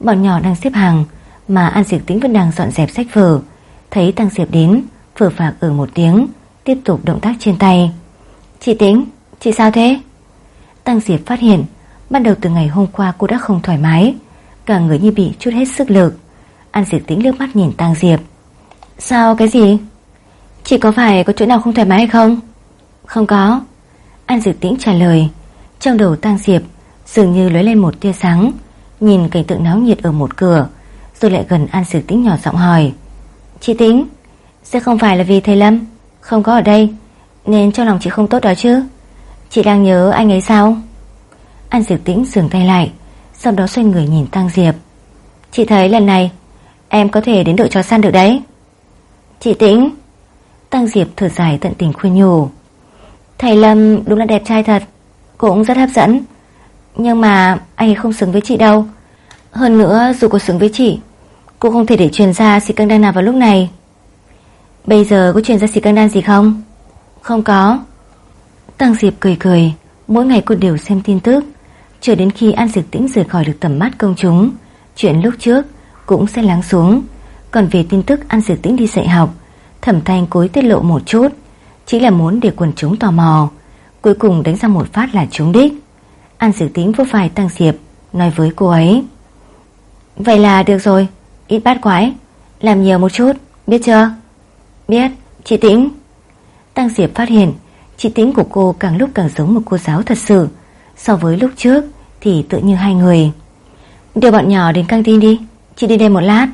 S1: Bọn nhỏ đang xếp hàng, Mà An Diệp Tĩnh vẫn đang dọn dẹp sách vở. Thấy Tăng Diệp đến, Vừa phạc ở một tiếng, Tiếp tục động tác trên tay. Chị Tĩnh, Chị sao thế? Tăng Diệp phát hiện Bắt đầu từ ngày hôm qua cô đã không thoải mái, Cả người như bị chút hết sức lực. An Diệp Tĩnh lướt mắt nhìn Tăng Diệp. Sao cái gì? Chị có phải có chỗ nào không thoải mái hay không? Không có. An dự Tĩnh trả lời. Trong đầu Tăng Diệp, dường như lóe lên một tia sáng. Nhìn cảnh tượng náo nhiệt ở một cửa, Rồi lại gần An dự Tĩnh nhỏ giọng hỏi. Chị Tĩnh, Sẽ không phải là vì thầy Lâm? Không có ở đây, Nên trong lòng chị không tốt đó chứ. Chị đang nhớ anh ấy sao? An dự Tĩnh dừng tay lại, Sau đó xoay người nhìn Tăng Diệp. Chị thấy lần này, Em có thể đến đội cho săn được đấy. Chị Tĩnh Tăng Diệp thở dài tận tình khuyên nhủ. Thầy Lâm đúng là đẹp trai thật, Cũng rất hấp dẫn. Nhưng mà anh ấy không xứng với chị đâu. Hơn nữa, dù có xứng với chị, Cũng không thể để truyền ra xì căng đan nào vào lúc này. Bây giờ có truyền ra xì căng đan gì không? Không có. Tăng Diệp cười cười, Mỗi ngày cô đều xem tin tức. Chờ đến khi An Diệp Tĩnh rời khỏi được tầm mắt công chúng, Chuyện lúc trước Cũng sẽ lắng xuống. Còn về tin tức An Diệp Tĩnh đi dạy học, Thẩm Thanh cối tiết lộ một chút, Chỉ là muốn để quần chúng tò mò. Cuối cùng đánh ra một phát là trúng đích. An Diệp Tĩnh vô phải Tăng Diệp, Nói với cô ấy. Vậy là được rồi, Ít bát quái, Làm nhiều một chút, Biết chưa? Biết, Chị Tĩnh. Tăng Diệp phát hiện, Chị tĩnh của cô càng lúc càng giống một cô giáo thật sự. So với lúc trước Thì tự như hai người. Đưa bọn nhỏ đến căng tin đi, Chị đi đây một lát.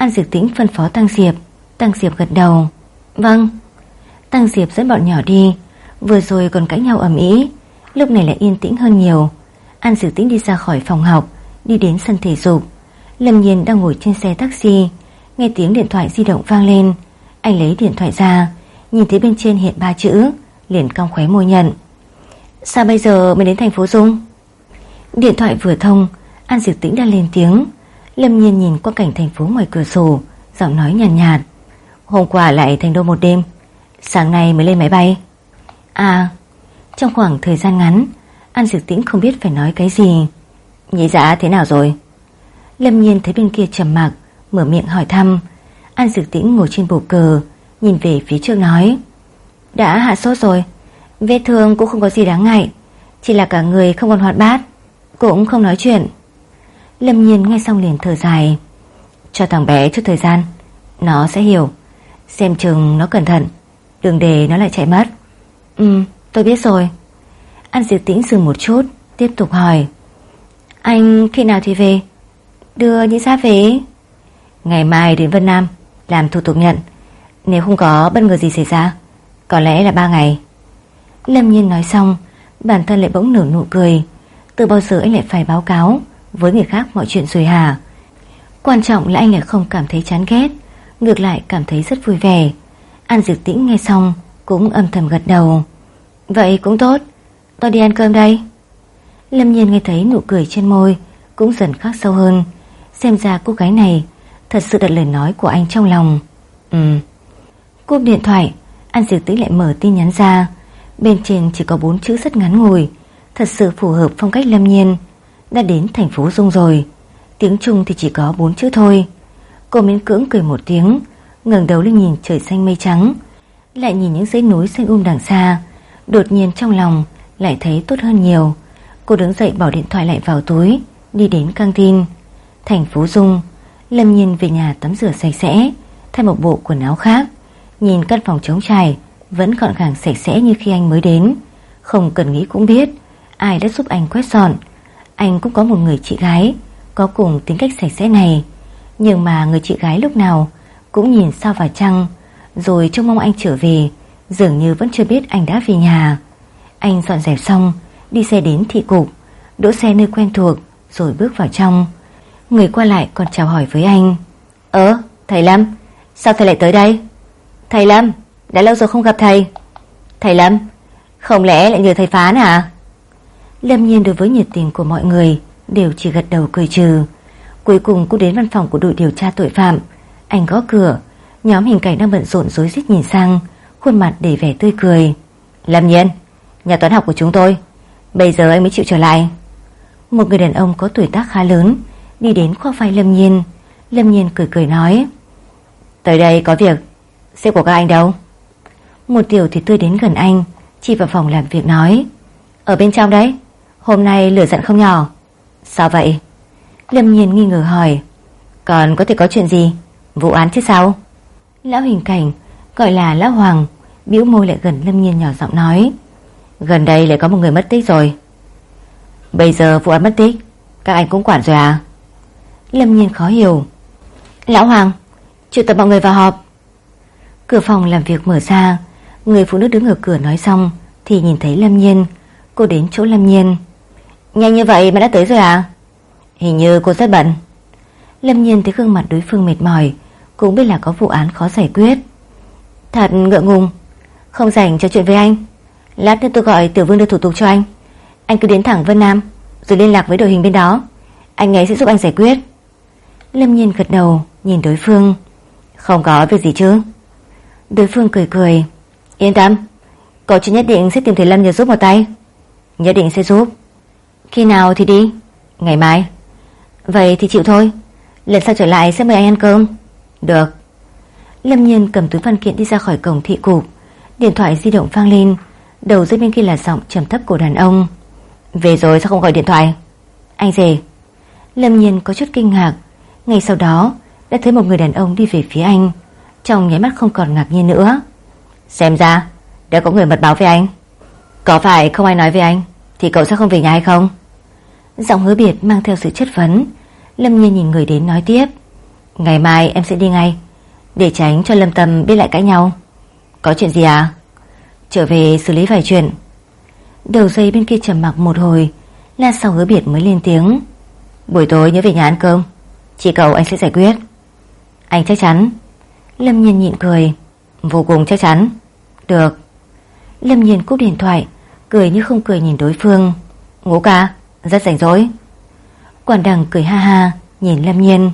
S1: An Diệp Tĩnh phân phó Tăng Diệp. Tăng Diệp gật đầu. Vâng. Tăng Diệp dẫn bọn nhỏ đi. Vừa rồi còn cãi nhau ầm ĩ. Lúc này lại yên tĩnh hơn nhiều. An Diệp Tĩnh đi ra khỏi phòng học, Đi đến sân thể dục. Lâm Nhiên đang ngồi trên xe taxi, Nghe tiếng điện thoại di động vang lên. Anh lấy điện thoại ra, Nhìn thấy bên trên hiện ba chữ, liền cong khóe môi nhận. Sao bây giờ mới đến thành phố Dung? Điện thoại vừa thông, An Diệp Tĩnh đã lên tiếng. Lâm nhiên nhìn qua cảnh thành phố ngoài cửa sổ Giọng nói nhàn nhạt, nhạt. Hôm qua lại thành đô một đêm Sáng nay mới lên máy bay. À Trong khoảng thời gian ngắn An Dược Tĩnh không biết phải nói cái gì. Nhĩ giá dạ thế nào rồi? Lâm nhiên thấy bên kia trầm mặc Mở miệng hỏi thăm. An Dược Tĩnh ngồi trên bồ cờ Nhìn về phía trước nói đã hạ sốt rồi Vết thương cũng không có gì đáng ngại Chỉ là cả người không còn hoạt bát Cũng không nói chuyện. Lâm nhiên nghe xong liền thở dài. Cho thằng bé chút thời gian, Nó sẽ hiểu. Xem chừng nó cẩn thận, Đừng để nó lại chạy mất. Ừ tôi biết rồi. An Diệp Tĩnh dừng một chút, Tiếp tục hỏi. Anh khi nào thì về? Đưa những giáp về. Ngày mai đến Vân Nam, Làm thủ tục nhận. Nếu không có bất ngờ gì xảy ra, có lẽ là ba ngày. Lâm nhiên nói xong, Bản thân lại bỗng nở nụ cười. Từ bao giờ anh lại phải báo cáo? Với người khác mọi chuyện rồi hả? Quan trọng là anh lại không cảm thấy chán ghét, Ngược lại cảm thấy rất vui vẻ. An Dược Tĩnh nghe xong Cũng âm thầm gật đầu. Vậy cũng tốt, Tôi đi ăn cơm đây. Lâm nhiên nghe thấy nụ cười trên môi Cũng dần khác sâu hơn. Xem ra cô gái này Thật sự đặt lời nói của anh trong lòng. Ừ. Cúp điện thoại, An Diệp Tĩnh lại mở tin nhắn ra. Bên trên chỉ có bốn chữ rất ngắn ngủi, Thật sự phù hợp phong cách lâm nhiên. Đã đến thành phố Dung rồi. Tiếng Trung thì chỉ có bốn chữ thôi. Cô miễn cưỡng cười một tiếng, ngẩng đầu lên nhìn trời xanh mây trắng, Lại nhìn những dãy núi xanh um đằng xa. Đột nhiên trong lòng Lại thấy tốt hơn nhiều. Cô đứng dậy bỏ điện thoại lại vào túi, Đi đến căng tin. Thành phố Dung, Lâm Nhiên về nhà tắm rửa sạch sẽ, Thay một bộ quần áo khác. Nhìn căn phòng trống trải, Vẫn gọn gàng sạch sẽ như khi anh mới đến. Không cần nghĩ cũng biết, Ai đã giúp anh quét dọn anh cũng có một người chị gái, Có cùng tính cách sạch sẽ này. Nhưng mà người chị gái lúc nào Cũng nhìn sao vào trăng Rồi trông mong anh trở về, Dường như vẫn chưa biết anh đã về nhà. Anh dọn dẹp xong, Đi xe đến thị cục, Đỗ xe nơi quen thuộc, Rồi bước vào trong. Người qua lại còn chào hỏi với anh. Ơ, thầy Lâm, Sao thầy lại tới đây? Thầy Lâm, đã lâu rồi không gặp thầy. Thầy Lâm, Không lẽ lại nhờ thầy phán à Lâm nhiên đối với nhiệt tình của mọi người Đều chỉ gật đầu cười trừ. Cuối cùng cũng đến văn phòng của đội điều tra tội phạm. Anh gõ cửa, Nhóm hình cảnh đang bận rộn rối rít nhìn sang, Khuôn mặt để vẻ tươi cười. Lâm nhiên, Nhà toán học của chúng tôi, Bây giờ anh mới chịu trở lại. Một người đàn ông có tuổi tác khá lớn, Đi đến khoa vai Lâm Nhiên. Lâm Nhiên cười cười nói, Tới đây có việc Xếp của các anh đâu. Một tiểu thì tươi đến gần anh, Chỉ vào phòng làm việc nói, Ở bên trong đấy. Hôm nay lửa giận không nhỏ. Sao vậy? Lâm Nhiên nghi ngờ hỏi. Còn có thể có chuyện gì? Vụ án chứ sao? Lão hình cảnh, Gọi là Lão Hoàng Biểu môi lại gần Lâm Nhiên nhỏ giọng nói. Gần đây lại có một người mất tích rồi. Bây giờ vụ án mất tích, Các anh cũng quản rồi à? Lâm Nhiên khó hiểu. Lão Hoàng, Triệu tập mọi người vào họp. Cửa phòng làm việc mở ra, Người phụ nữ đứng ở cửa nói xong Thì nhìn thấy Lâm Nhiên. Cô đến chỗ Lâm Nhiên. Nhanh như vậy mà đã tới rồi à? Hình như cô rất bận. Lâm Nhiên thấy gương mặt đối phương mệt mỏi, Cũng biết là có vụ án khó giải quyết. Thật ngượng ngùng, Không rảnh cho chuyện với anh. Lát nữa tôi gọi Tiểu Vương đưa thủ tục cho anh. Anh cứ đến thẳng Vân Nam, Rồi liên lạc với đội hình bên đó. Anh ấy sẽ giúp anh giải quyết. Lâm Nhiên gật đầu, nhìn đối phương. Không có việc gì chứ? Đối phương cười cười. Yên tâm, Cậu chỉ nhất định sẽ tìm thấy Lâm nhờ giúp một tay. Nhất định sẽ giúp. Khi nào thì đi? Ngày mai. Vậy thì chịu thôi. Lần sau trở lại sẽ mời anh ăn cơm. Được. Lâm Nhiên cầm túi văn kiện đi ra khỏi cổng thị cục. Điện thoại di động vang lên. Đầu dây bên kia là giọng trầm thấp của đàn ông. Về rồi sao không gọi điện thoại? Anh về Lâm Nhiên có chút kinh ngạc. Ngay sau đó, đã thấy một người đàn ông đi về phía anh. Trong nháy mắt không còn ngạc nhiên nữa. Xem ra, đã có người mật báo với anh. Có phải không ai nói với anh, Thì cậu sẽ không về nhà hay không? Giọng hứa biệt mang theo sự chất vấn. Lâm Nhiên nhìn người đến nói tiếp. Ngày mai em sẽ đi ngay. Để tránh cho Lâm Tâm biết lại cãi nhau. Có chuyện gì à? Trở về xử lý vài chuyện. Đầu dây bên kia trầm mặc một hồi Là sau hứa biệt mới lên tiếng. Buổi tối nhớ về nhà ăn cơm. Chị cậu anh sẽ giải quyết. Anh chắc chắn. Lâm Nhiên nhịn cười. Vô cùng chắc chắn. Được. Lâm Nhiên cúp điện thoại, Cười như không cười nhìn đối phương. Ngũ ca. Rất rảnh rỗi Quản đằng cười ha ha, Nhìn Lâm Nhiên.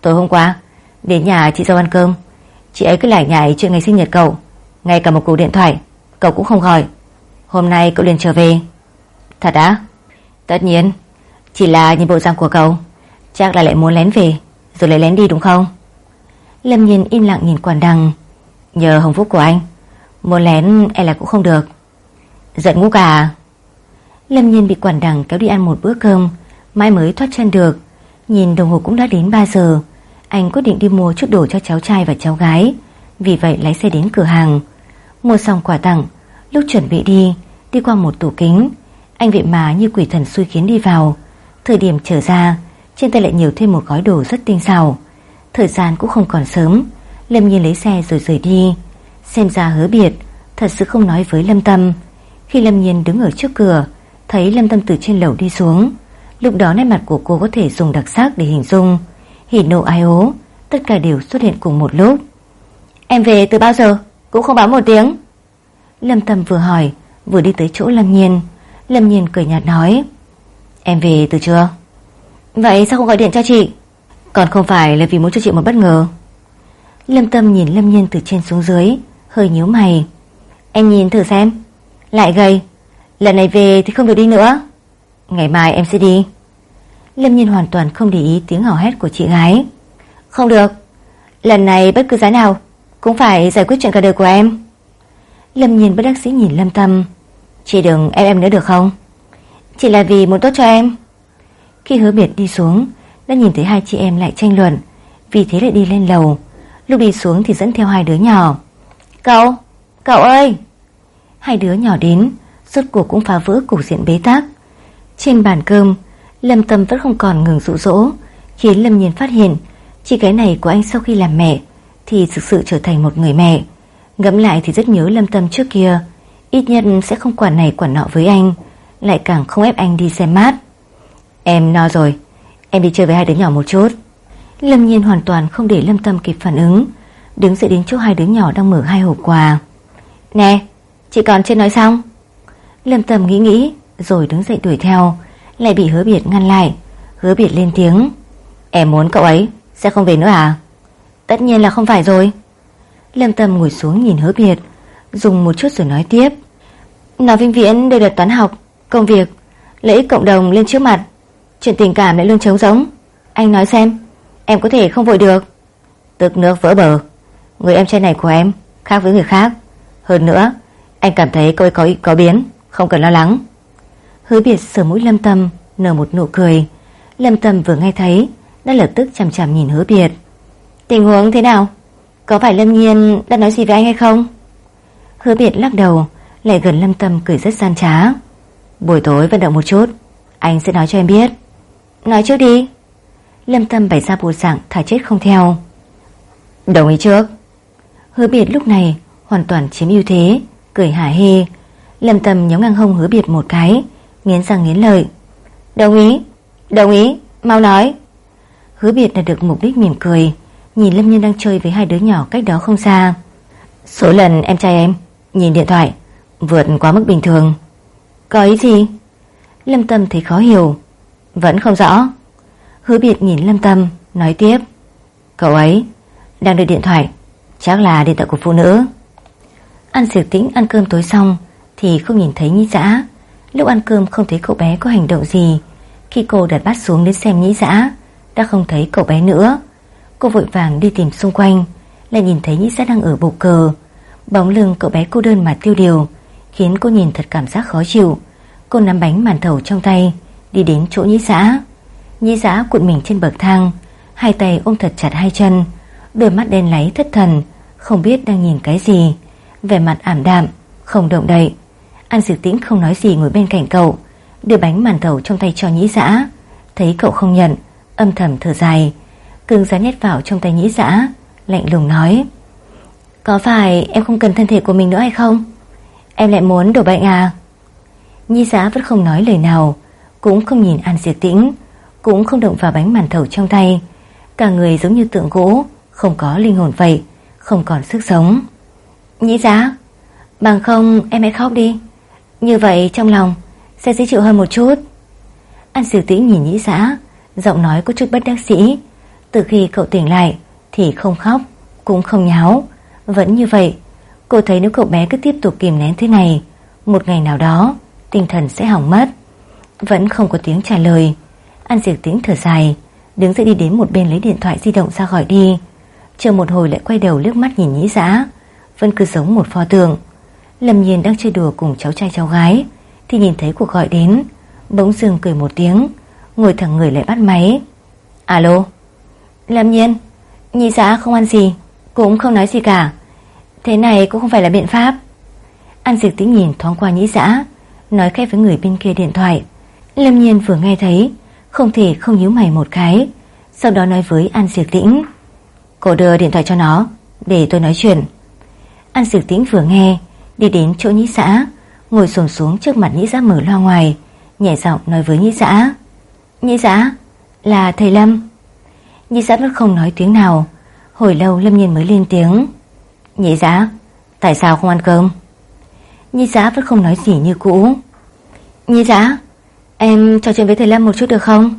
S1: Tối hôm qua, Đến nhà chị dâu ăn cơm. Chị ấy cứ lải nhải chuyện ngày sinh nhật cậu, Ngay cả một cuộc điện thoại, Cậu cũng không gọi. Hôm nay cậu liền trở về. Thật á? Tất nhiên, Chỉ là nhìn bộ dạng của cậu, Chắc là lại muốn lén về, Rồi lại lén đi đúng không? Lâm Nhiên im lặng nhìn quản đằng, Nhờ hồng phúc của anh. Muốn lén e là cũng không được. Giận ngũ cả. Lâm Nhiên bị quản đằng kéo đi ăn một bữa cơm. Mãi mới thoát chân được. Nhìn đồng hồ cũng đã đến 3 giờ. Anh quyết định đi mua chút đồ cho cháu trai và cháu gái. Vì vậy lái xe đến cửa hàng. Mua xong quà tặng. Lúc chuẩn bị đi Đi qua một tủ kính. Anh vậy mà như quỷ thần xui khiến đi vào. Thời điểm trở ra, Trên tay lại nhiều thêm một gói đồ rất tinh xảo. Thời gian cũng không còn sớm. Lâm Nhiên lấy xe rồi rời đi. Xem ra hứa biệt, Thật sự không nói với Lâm Tâm. Khi Lâm Nhiên đứng ở trước cửa Thấy Lâm Tâm từ trên lầu đi xuống. Lúc đó nét mặt của cô có thể dùng đặc sắc để hình dung. Hỉ nộ ai ố, Tất cả đều xuất hiện cùng một lúc. Em về từ bao giờ? Cũng không báo một tiếng. Lâm Tâm vừa hỏi, Vừa đi tới chỗ Lâm Nhiên. Lâm Nhiên cười nhạt nói, Em về từ chưa? Vậy sao không gọi điện cho chị? Còn không phải là vì muốn cho chị một bất ngờ. Lâm Tâm nhìn Lâm Nhiên từ trên xuống dưới, Hơi nhíu mày. Em nhìn thử xem. Lại gầy. Lần này về thì không được đi nữa. Ngày mai em sẽ đi. Lâm Nhiên hoàn toàn không để ý tiếng hò hét của chị gái. Không được. Lần này bất cứ giá nào Cũng phải giải quyết chuyện cả đời của em. Lâm nhiên bất đắc sĩ nhìn Lâm Tâm. Chị đừng em em nữa được không? Chỉ là vì muốn tốt cho em. Khi hứa biệt đi xuống Đã nhìn thấy hai chị em lại tranh luận. Vì thế lại đi lên lầu. Lúc đi xuống thì dẫn theo hai đứa nhỏ. Cậu, cậu ơi! Hai đứa nhỏ đến. Rốt cuộc cũng phá vỡ cục diện bế tắc. Trên bàn cơm, Lâm Tâm vẫn không còn ngừng dụ dỗ, Khiến Lâm Nhiên phát hiện Chị cái này của anh sau khi làm mẹ Thì thực sự trở thành một người mẹ. Ngẫm lại thì rất nhớ Lâm Tâm trước kia, Ít nhất sẽ không quản này quản nọ với anh, Lại càng không ép anh đi xem mát. Em no rồi, Em đi chơi với hai đứa nhỏ một chút. Lâm Nhiên hoàn toàn không để Lâm Tâm kịp phản ứng, Đứng dậy đến chỗ hai đứa nhỏ đang mở hai hộp quà. Nè, Chị còn chưa nói xong. Lâm Tâm nghĩ nghĩ, Rồi đứng dậy đuổi theo. Lại bị hứa biệt ngăn lại. Hứa biệt lên tiếng, Em muốn cậu ấy sẽ không về nữa à? Tất nhiên là không phải rồi. Lâm Tâm ngồi xuống nhìn hứa biệt, Dùng một chút rồi nói tiếp, Nó vinh viễn đều đặt toán học, Công việc, Lợi ích cộng đồng lên trước mặt. Chuyện tình cảm lại luôn trống rỗng. Anh nói xem, Em có thể không vội được. Tức nước vỡ bờ. Người em trai này của em khác với người khác. Hơn nữa, Anh cảm thấy cô ấy có có biến. Không cần lo lắng. Hứa biệt sờ mũi Lâm Tâm Nở một nụ cười. Lâm Tâm vừa nghe thấy Đã lập tức chằm chằm nhìn hứa biệt Tình huống thế nào? Có phải Lâm Nhiên đã nói gì với anh hay không? Hứa biệt lắc đầu Lại gần Lâm Tâm cười rất gian trá. Buổi tối vận động một chút Anh sẽ nói cho em biết. Nói trước đi. Lâm Tâm bày ra bộ dạng thả chết không theo. Đồng ý trước. Hứa biệt lúc này hoàn toàn chiếm ưu thế Cười hả hê Lâm Tâm nhóm ngang hông hứa biệt một cái Nghiến răng nghiến lợi. Đồng ý, đồng ý, mau nói. Hứa biệt là được mục đích mỉm cười Nhìn Lâm Nhân đang chơi với hai đứa nhỏ cách đó không xa. Số lần em trai em Nhìn điện thoại Vượt quá mức bình thường. Có ý gì? Lâm Tâm thấy khó hiểu. Vẫn không rõ. Hứa biệt nhìn Lâm Tâm Nói tiếp. Cậu ấy đang đợi điện thoại Chắc là điện thoại của phụ nữ. Ăn diệt tĩnh ăn cơm tối xong thì không nhìn thấy nhĩ dã. Lúc ăn cơm không thấy cậu bé có hành động gì. Khi cô đặt bát xuống đến xem nhĩ dã, Đã không thấy cậu bé nữa. Cô vội vàng đi tìm xung quanh, Lại nhìn thấy nhĩ dã đang ở bộ cờ. Bóng lưng cậu bé cô đơn mà tiêu điều, Khiến cô nhìn thật cảm giác khó chịu. Cô nắm bánh màn thầu trong tay, Đi đến chỗ nhĩ dã. Nhĩ dã cuộn mình trên bậc thang, Hai tay ôm thật chặt hai chân, Đôi mắt đen láy thất thần, Không biết đang nhìn cái gì. Vẻ mặt ảm đạm, Không động đậy. An Diệp Tĩnh không nói gì ngồi bên cạnh cậu, Đưa bánh màn thầu trong tay cho nhĩ dã. Thấy cậu không nhận, Âm thầm thở dài. Cưng giá nhét vào trong tay nhĩ dã, Lạnh lùng nói, Có phải em không cần thân thể của mình nữa hay không? Em lại muốn đổ bệnh à? Nhi giá vẫn không nói lời nào, Cũng không nhìn An Diệp Tĩnh, Cũng không động vào bánh màn thầu trong tay. Cả người giống như tượng gỗ, Không có linh hồn vậy, Không còn sức sống. Nhĩ giá Bằng không em hãy khóc đi. Như vậy trong lòng, Sẽ dễ chịu hơn một chút. An Diệp Tĩnh nhìn nhĩ giá Giọng nói có chút bất đắc sĩ. Từ khi cậu tỉnh lại Thì không khóc, Cũng không nháo. Vẫn như vậy, Cô thấy nếu cậu bé cứ tiếp tục kìm nén thế này, Một ngày nào đó, Tinh thần sẽ hỏng mất. Vẫn không có tiếng trả lời. An Diệp Tĩnh thở dài, Đứng dậy đi đến một bên lấy điện thoại di động ra gọi đi. Chờ một hồi lại quay đầu liếc mắt nhìn nhĩ giã Vẫn cứ giống một pho tượng. Lâm nhiên đang chơi đùa cùng cháu trai, cháu gái, Thì nhìn thấy cuộc gọi đến, Bỗng dưng cười một tiếng, Ngồi thẳng người lại bắt máy. Alo? Lâm nhiên Nhĩ xã dạ không ăn gì Cũng không nói gì cả. Thế này cũng không phải là biện pháp. An diệt tĩnh nhìn thoáng qua nhĩ xã dạ, Nói khẽ với người bên kia điện thoại. Lâm nhiên vừa nghe thấy, Không thể không nhíu mày một cái, Sau đó nói với An diệt tĩnh. Cô đưa điện thoại cho nó, Để tôi nói chuyện. An diệt tĩnh vừa nghe Đi đến chỗ nhĩ xã Ngồi xổm xuống trước mặt nhĩ xã mở loa ngoài Nhẹ giọng nói với nhĩ xã Nhĩ xã là thầy Lâm. Nhĩ xã vẫn không nói tiếng nào. Hồi lâu Lâm nhiên mới lên tiếng Nhĩ xã Tại sao không ăn cơm? Nhi Xã vẫn không nói gì như cũ. Nhi Xã, Em trò chuyện với thầy Lâm một chút được không?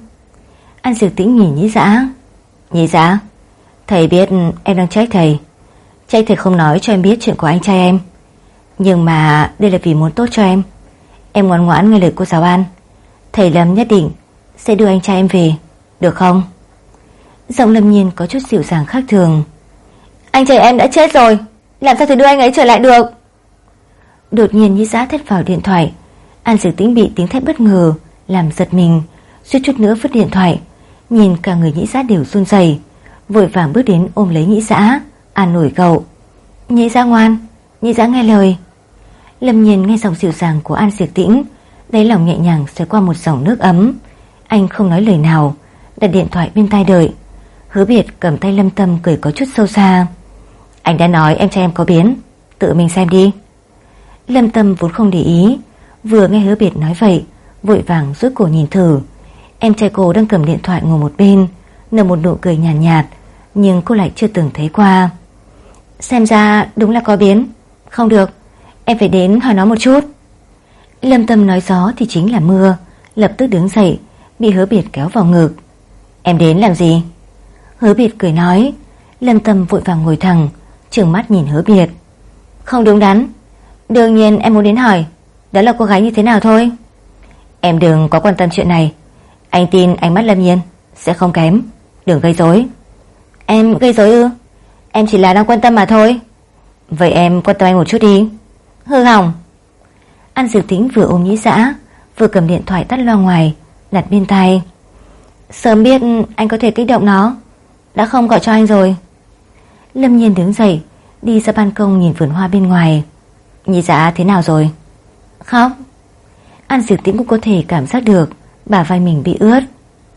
S1: An Diệp Tĩnh nhìn Nhi Xã. Nhi Xã, Thầy biết em đang trách thầy. Trách thầy không nói cho em biết chuyện của anh trai em. Nhưng mà đây là vì muốn tốt cho em. Em ngoan ngoãn nghe lời cô giáo An. Thầy Lâm nhất định Sẽ đưa anh trai em về, Được không? Giọng Lâm Nhiên có chút dịu dàng khác thường. Anh trai em đã chết rồi, Làm sao thể đưa anh ấy trở lại được? Đột nhiên như Giã thét vào điện thoại. An dự tính bị tiếng thét bất ngờ, Làm giật mình, Suýt chút nữa vứt điện thoại. Nhìn cả người Nhĩ Giã đều run rẩy, Vội vàng bước đến ôm lấy Nhĩ Giã. An nổi cậu Nhĩ Giã ngoan Nhĩ Giã nghe lời. Lâm nhiên nghe giọng dịu dàng của An Dược Tĩnh. Đáy lòng nhẹ nhàng xoay qua một dòng nước ấm. Anh không nói lời nào Đặt điện thoại bên tai đợi. Hứa biệt cầm tay Lâm Tâm cười có chút sâu xa. Anh đã nói em cho em có biến Tự mình xem đi. Lâm Tâm vốn không để ý Vừa nghe hứa biệt nói vậy Vội vàng rút cổ nhìn thử. Em trai cô đang cầm điện thoại ngồi một bên Nở một nụ cười nhàn nhạt, nhạt Nhưng cô lại chưa từng thấy qua. Xem ra đúng là có biến Không được. Em phải đến hỏi nó một chút. Lâm Tâm nói gió thì chính là mưa, Lập tức đứng dậy, Bị hứa biệt kéo vào ngực. Em đến làm gì? Hứa biệt cười nói, Lâm Tâm vội vàng ngồi thẳng Trường mắt nhìn hứa biệt. Không đúng đắn. Đương nhiên em muốn đến hỏi, Đó là cô gái như thế nào thôi? Em đừng có quan tâm chuyện này. Anh tin ánh mắt Lâm Nhiên, Sẽ không kém. Đừng gây rối. Em gây rối ư? Em chỉ là đang quan tâm mà thôi. Vậy em quan tâm anh một chút đi. Hư hỏng. An Diệp Tĩnh vừa ôm nhĩ dã Vừa cầm điện thoại tắt loa ngoài, Đặt bên tay Sớm biết anh có thể kích động nó. Đã không gọi cho anh rồi. Lâm Nhiên đứng dậy, Đi ra ban công nhìn vườn hoa bên ngoài. Nhĩ dã thế nào rồi? Khóc. An Diệp Tĩnh cũng có thể cảm giác được Bà vai mình bị ướt.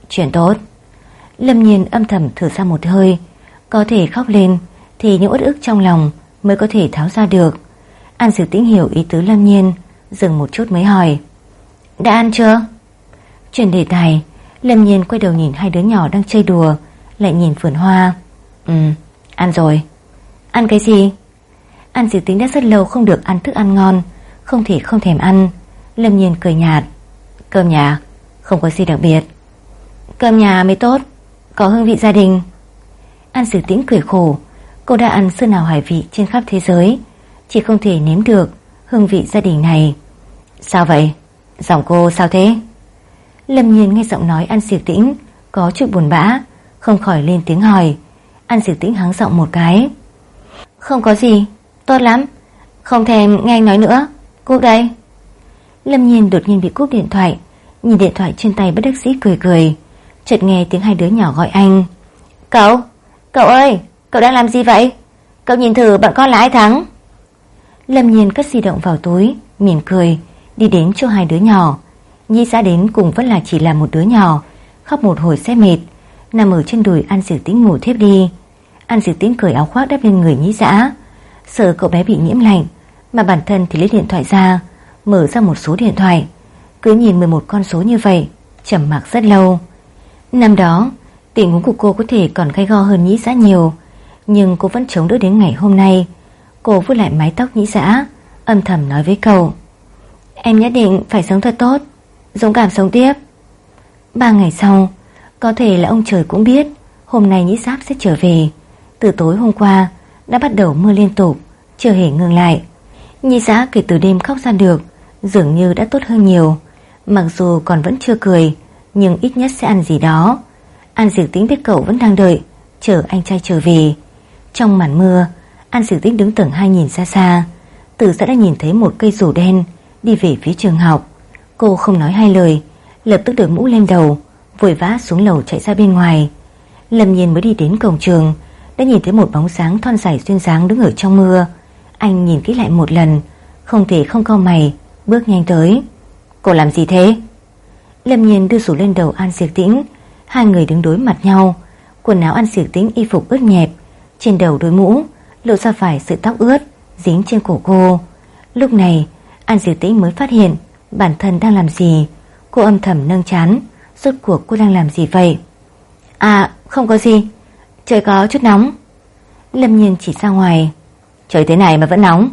S1: Chuyện tốt. Lâm Nhiên âm thầm thở ra một hơi. Có thể khóc lên Thì những uất ức trong lòng mới có thể tháo ra được. An sử Tĩnh hiểu ý tứ Lâm Nhiên, Dừng một chút mới hỏi. Đã ăn chưa? Chuyển đề tài, Lâm Nhiên quay đầu nhìn hai đứa nhỏ đang chơi đùa, Lại nhìn vườn hoa. Ừ ăn rồi. Ăn cái gì? An sử Tĩnh đã rất lâu không được ăn thức ăn ngon, Không thể không thèm ăn. Lâm Nhiên cười nhạt. Cơm nhà, không có gì đặc biệt. Cơm nhà mới tốt, Có hương vị gia đình. An Sử Tĩnh cười khổ. Cô đã ăn xưa nào hải vị trên khắp thế giới chỉ không thể nếm được hương vị gia đình này. Sao vậy? Giọng cô sao thế? Lâm nhiên nghe giọng nói An Sử Tĩnh Có chút buồn bã Không khỏi lên tiếng hỏi. An Sử Tĩnh hắng giọng một cái. Không có gì, tốt lắm. Không thèm nghe anh nói nữa. Cúp đây. Lâm nhiên đột nhiên bị cúp điện thoại Nhìn điện thoại trên tay bất đắc dĩ cười cười Chợt nghe tiếng hai đứa nhỏ gọi anh. Cậu, cậu ơi Cậu đang làm gì vậy? Cậu nhìn thử bạn con là ai thắng? Lâm nhiên cất di động vào túi Mỉm cười Đi đến chỗ hai đứa nhỏ. Nhi ra đến cùng vẫn là chỉ là một đứa nhỏ Khóc một hồi xe mệt Nằm ở trên đùi An Diệu Tĩnh ngủ thiếp đi. An Diệu Tĩnh cởi áo khoác đắp lên người Nhi dã, Sợ cậu bé bị nhiễm lạnh Mà bản thân thì lấy điện thoại ra Mở ra một số điện thoại. Cứ nhìn 11 con số như vậy trầm mặc rất lâu. Năm đó Tình huống của cô có thể còn gay go hơn nhĩ dã nhiều Nhưng cô vẫn chống đỡ đến ngày hôm nay. Cô vuốt lại mái tóc nhĩ giã Âm thầm nói với cậu. Em nhất định phải sống thật tốt, Dũng cảm sống tiếp. Ba ngày sau, Có thể là ông trời cũng biết, Hôm nay nhĩ giáp sẽ trở về. Từ tối hôm qua, đã bắt đầu mưa liên tục, Chưa hề ngừng lại. Nhĩ giã kể từ đêm khóc ra được, Dường như đã tốt hơn nhiều. Mặc dù còn vẫn chưa cười, Nhưng ít nhất sẽ ăn gì đó. An Diệp Tĩnh biết cậu vẫn đang đợi, Chờ anh trai trở về. Trong màn mưa An Diệp Tĩnh đứng tầng 2 nhìn xa xa. Từ xã đã nhìn thấy một cây rủ đen Đi về phía trường học. Cô không nói hai lời, Lập tức đội mũ lên đầu, Vội vã xuống lầu chạy ra bên ngoài. Lâm nhiên mới đi đến cổng trường, Đã nhìn thấy một bóng sáng thon dài xuyên dáng đứng ở trong mưa. Anh nhìn kỹ lại một lần, Không thể không cau mày, Bước nhanh tới. Cô làm gì thế? Lâm nhiên đưa rủ lên đầu An Diệp Tĩnh Hai người đứng đối mặt nhau, Quần áo An Diệp Tĩnh y phục ướt nhẹp, Trên đầu đôi mũ. Lộ ra phải sự tóc ướt Dính trên cổ cô. Lúc này, An Diệu Tĩnh mới phát hiện Bản thân đang làm gì. Cô âm thầm nâng chán, Rốt cuộc cô đang làm gì vậy? À không có gì. Trời có chút nóng. Lâm nhiên chỉ ra ngoài. Trời thế này mà vẫn nóng.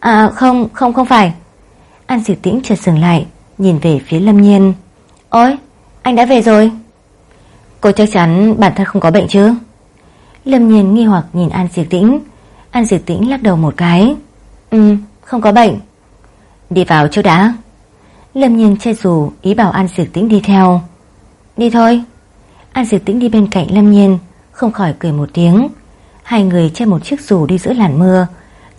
S1: À không không không phải. An Diệu Tĩnh chợt dừng lại, Nhìn về phía Lâm Nhiên. Ôi, anh đã về rồi. Cô chắc chắn bản thân không có bệnh chứ? Lâm Nhiên nghi hoặc nhìn An Diệp Tĩnh. An Diệp Tĩnh lắc đầu một cái. Ừ không có bệnh. Đi vào chỗ đã. Lâm Nhiên che dù ý bảo An Diệp Tĩnh đi theo. Đi thôi. An Diệp Tĩnh đi bên cạnh Lâm Nhiên Không khỏi cười một tiếng. Hai người che một chiếc dù đi giữa làn mưa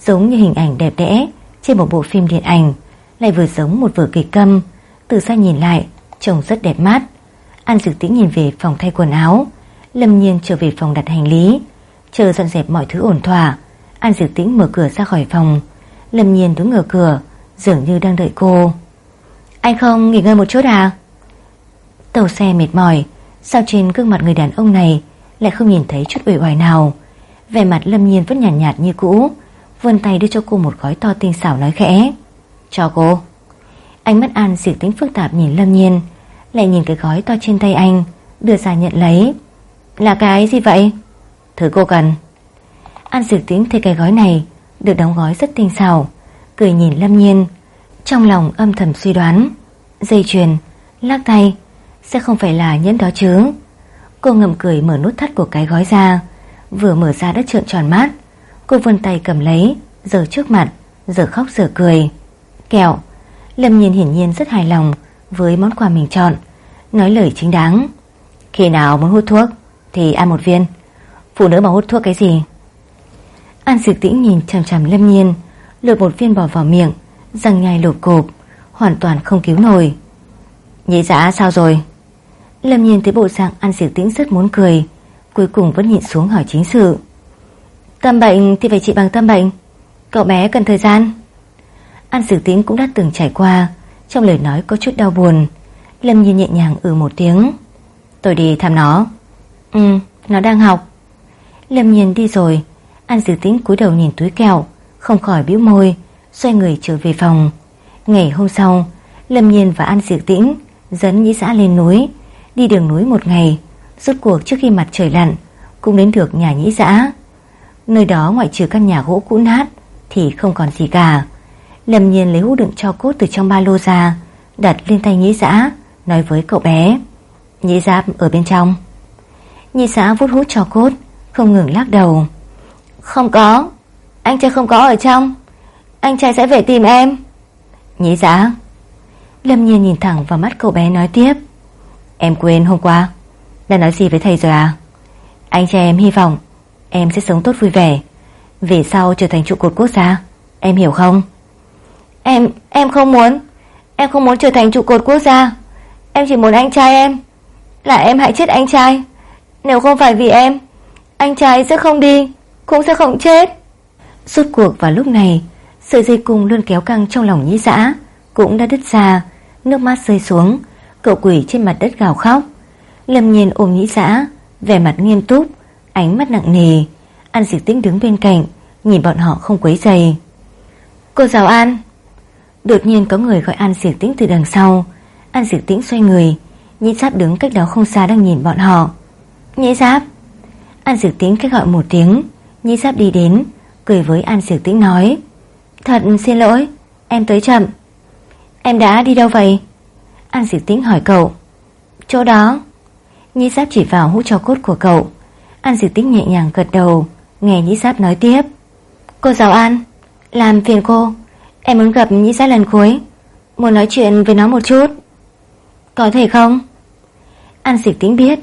S1: Giống như hình ảnh đẹp đẽ Trên một bộ phim điện ảnh Lại vừa giống một vở kịch câm. Từ xa nhìn lại trông rất đẹp mắt. An Dược Tĩnh nhìn về phòng thay quần áo Lâm Nhiên trở về phòng đặt hành lý. Chờ dọn dẹp mọi thứ ổn thỏa An Diệp Tĩnh mở cửa ra khỏi phòng. Lâm Nhiên đứng ở cửa Dường như đang đợi cô. Anh không nghỉ ngơi một chút à? Tàu xe mệt mỏi Sao trên gương mặt người đàn ông này Lại không nhìn thấy chút uể hoài nào? Vẻ mặt Lâm Nhiên vẫn nhàn nhạt, nhạt như cũ Vươn tay đưa cho cô một gói to tinh xảo nói khẽ. Cho cô. Ánh mắt An Diệp Tĩnh phức tạp nhìn Lâm Nhiên Lại nhìn cái gói to trên tay anh Đưa ra nhận lấy. Là cái gì vậy? Thứ cô cần. An Dược tính thấy cái gói này Được đóng gói rất tinh xảo Cười nhìn Lâm Nhiên. Trong lòng âm thầm suy đoán Dây chuyền, lắc tay Sẽ không phải là nhẫn đó chứ. Cô ngầm cười mở nút thắt của cái gói ra Vừa mở ra đã trợn tròn mát, Cô vươn tay cầm lấy Giờ trước mặt Giờ khóc giờ cười. Kẹo Lâm Nhiên hiển nhiên rất hài lòng Với món quà mình chọn Nói lời chính đáng. Khi nào muốn hút thuốc? Thì ăn một viên. Phụ nữ mà hút thuốc cái gì? An Dược Tĩnh nhìn chằm chằm Lâm Nhiên, Lột một viên bỏ vào miệng, Răng nhai lột cộp, Hoàn toàn không cứu nổi. Nhị dạ sao rồi? Lâm Nhiên thấy bộ dạng An Dược Tĩnh rất muốn cười, Cuối cùng vẫn nhịn xuống hỏi chính sự. Tâm bệnh thì phải trị bằng tâm bệnh. Cậu bé cần thời gian. An Sử Tĩnh cũng đã từng trải qua, Trong lời nói có chút đau buồn. Lâm Nhiên nhẹ nhàng ừ một tiếng. Tôi đi thăm nó. Ừ, nó đang học. Lâm Nhiên đi rồi. An Sử Tĩnh cúi đầu nhìn túi kẹo Không khỏi bĩu môi Xoay người trở về phòng. Ngày hôm sau Lâm Nhiên và An Sử Tĩnh Dẫn Nhĩ xã lên núi Đi đường núi một ngày. Rốt cuộc trước khi mặt trời lặn Cũng đến được nhà Nhĩ xã Nơi đó ngoại trừ căn nhà gỗ cũ nát Thì không còn gì cả. Lâm nhiên lấy hũ đựng cho cốt từ trong ba lô ra Đặt lên tay nhĩ xã Nói với cậu bé Nhĩ giáp ở bên trong. Nhi xã vút hút cho cốt Không ngừng lắc đầu. Không có Anh trai không có ở trong Anh trai sẽ về tìm em. Nhi xã Lâm nhiên nhìn thẳng vào mắt cậu bé nói tiếp. Em quên hôm qua Đã nói gì với thầy rồi à? Anh trai em hy vọng Em sẽ sống tốt vui vẻ. Về sau trở thành trụ cột quốc gia Em hiểu không? Em, em không muốn Em không muốn trở thành trụ cột quốc gia. Em chỉ muốn anh trai em Là em hại chết anh trai. Nếu không phải vì em, Anh trai sẽ không đi, Cũng sẽ không chết. Suốt cuộc vào lúc này, Sợi dây cung luôn kéo căng trong lòng nhĩ dã, Cũng đã đứt ra, Nước mắt rơi xuống, Cậu quỷ trên mặt đất gào khóc. Lâm nhiên ôm nhĩ dã, Vẻ mặt nghiêm túc, Ánh mắt nặng nề, An diệt tĩnh đứng bên cạnh, Nhìn bọn họ không quấy dày Cô giáo An. Đột nhiên có người gọi An Diệp Tĩnh từ đằng sau. An Diệp Tĩnh xoay người, Nhĩ sát đứng cách đó không xa đang nhìn bọn họ. Nhĩ Giáp. An Diệp Tĩnh cách gọi một tiếng. Nhĩ Giáp đi đến, Cười với An Diệp Tĩnh nói, Thật xin lỗi, Em tới chậm. Em đã đi đâu vậy? An Diệp Tĩnh hỏi cậu. Chỗ đó. Nhĩ Giáp chỉ vào hũ cho cốt của cậu. An Diệp Tĩnh nhẹ nhàng gật đầu, Nghe Nhĩ Giáp nói tiếp. Cô giáo An, Làm phiền cô. Em muốn gặp Nhĩ Giáp lần cuối. Muốn nói chuyện với nó một chút. Có thể không? An Diệp Tĩnh biết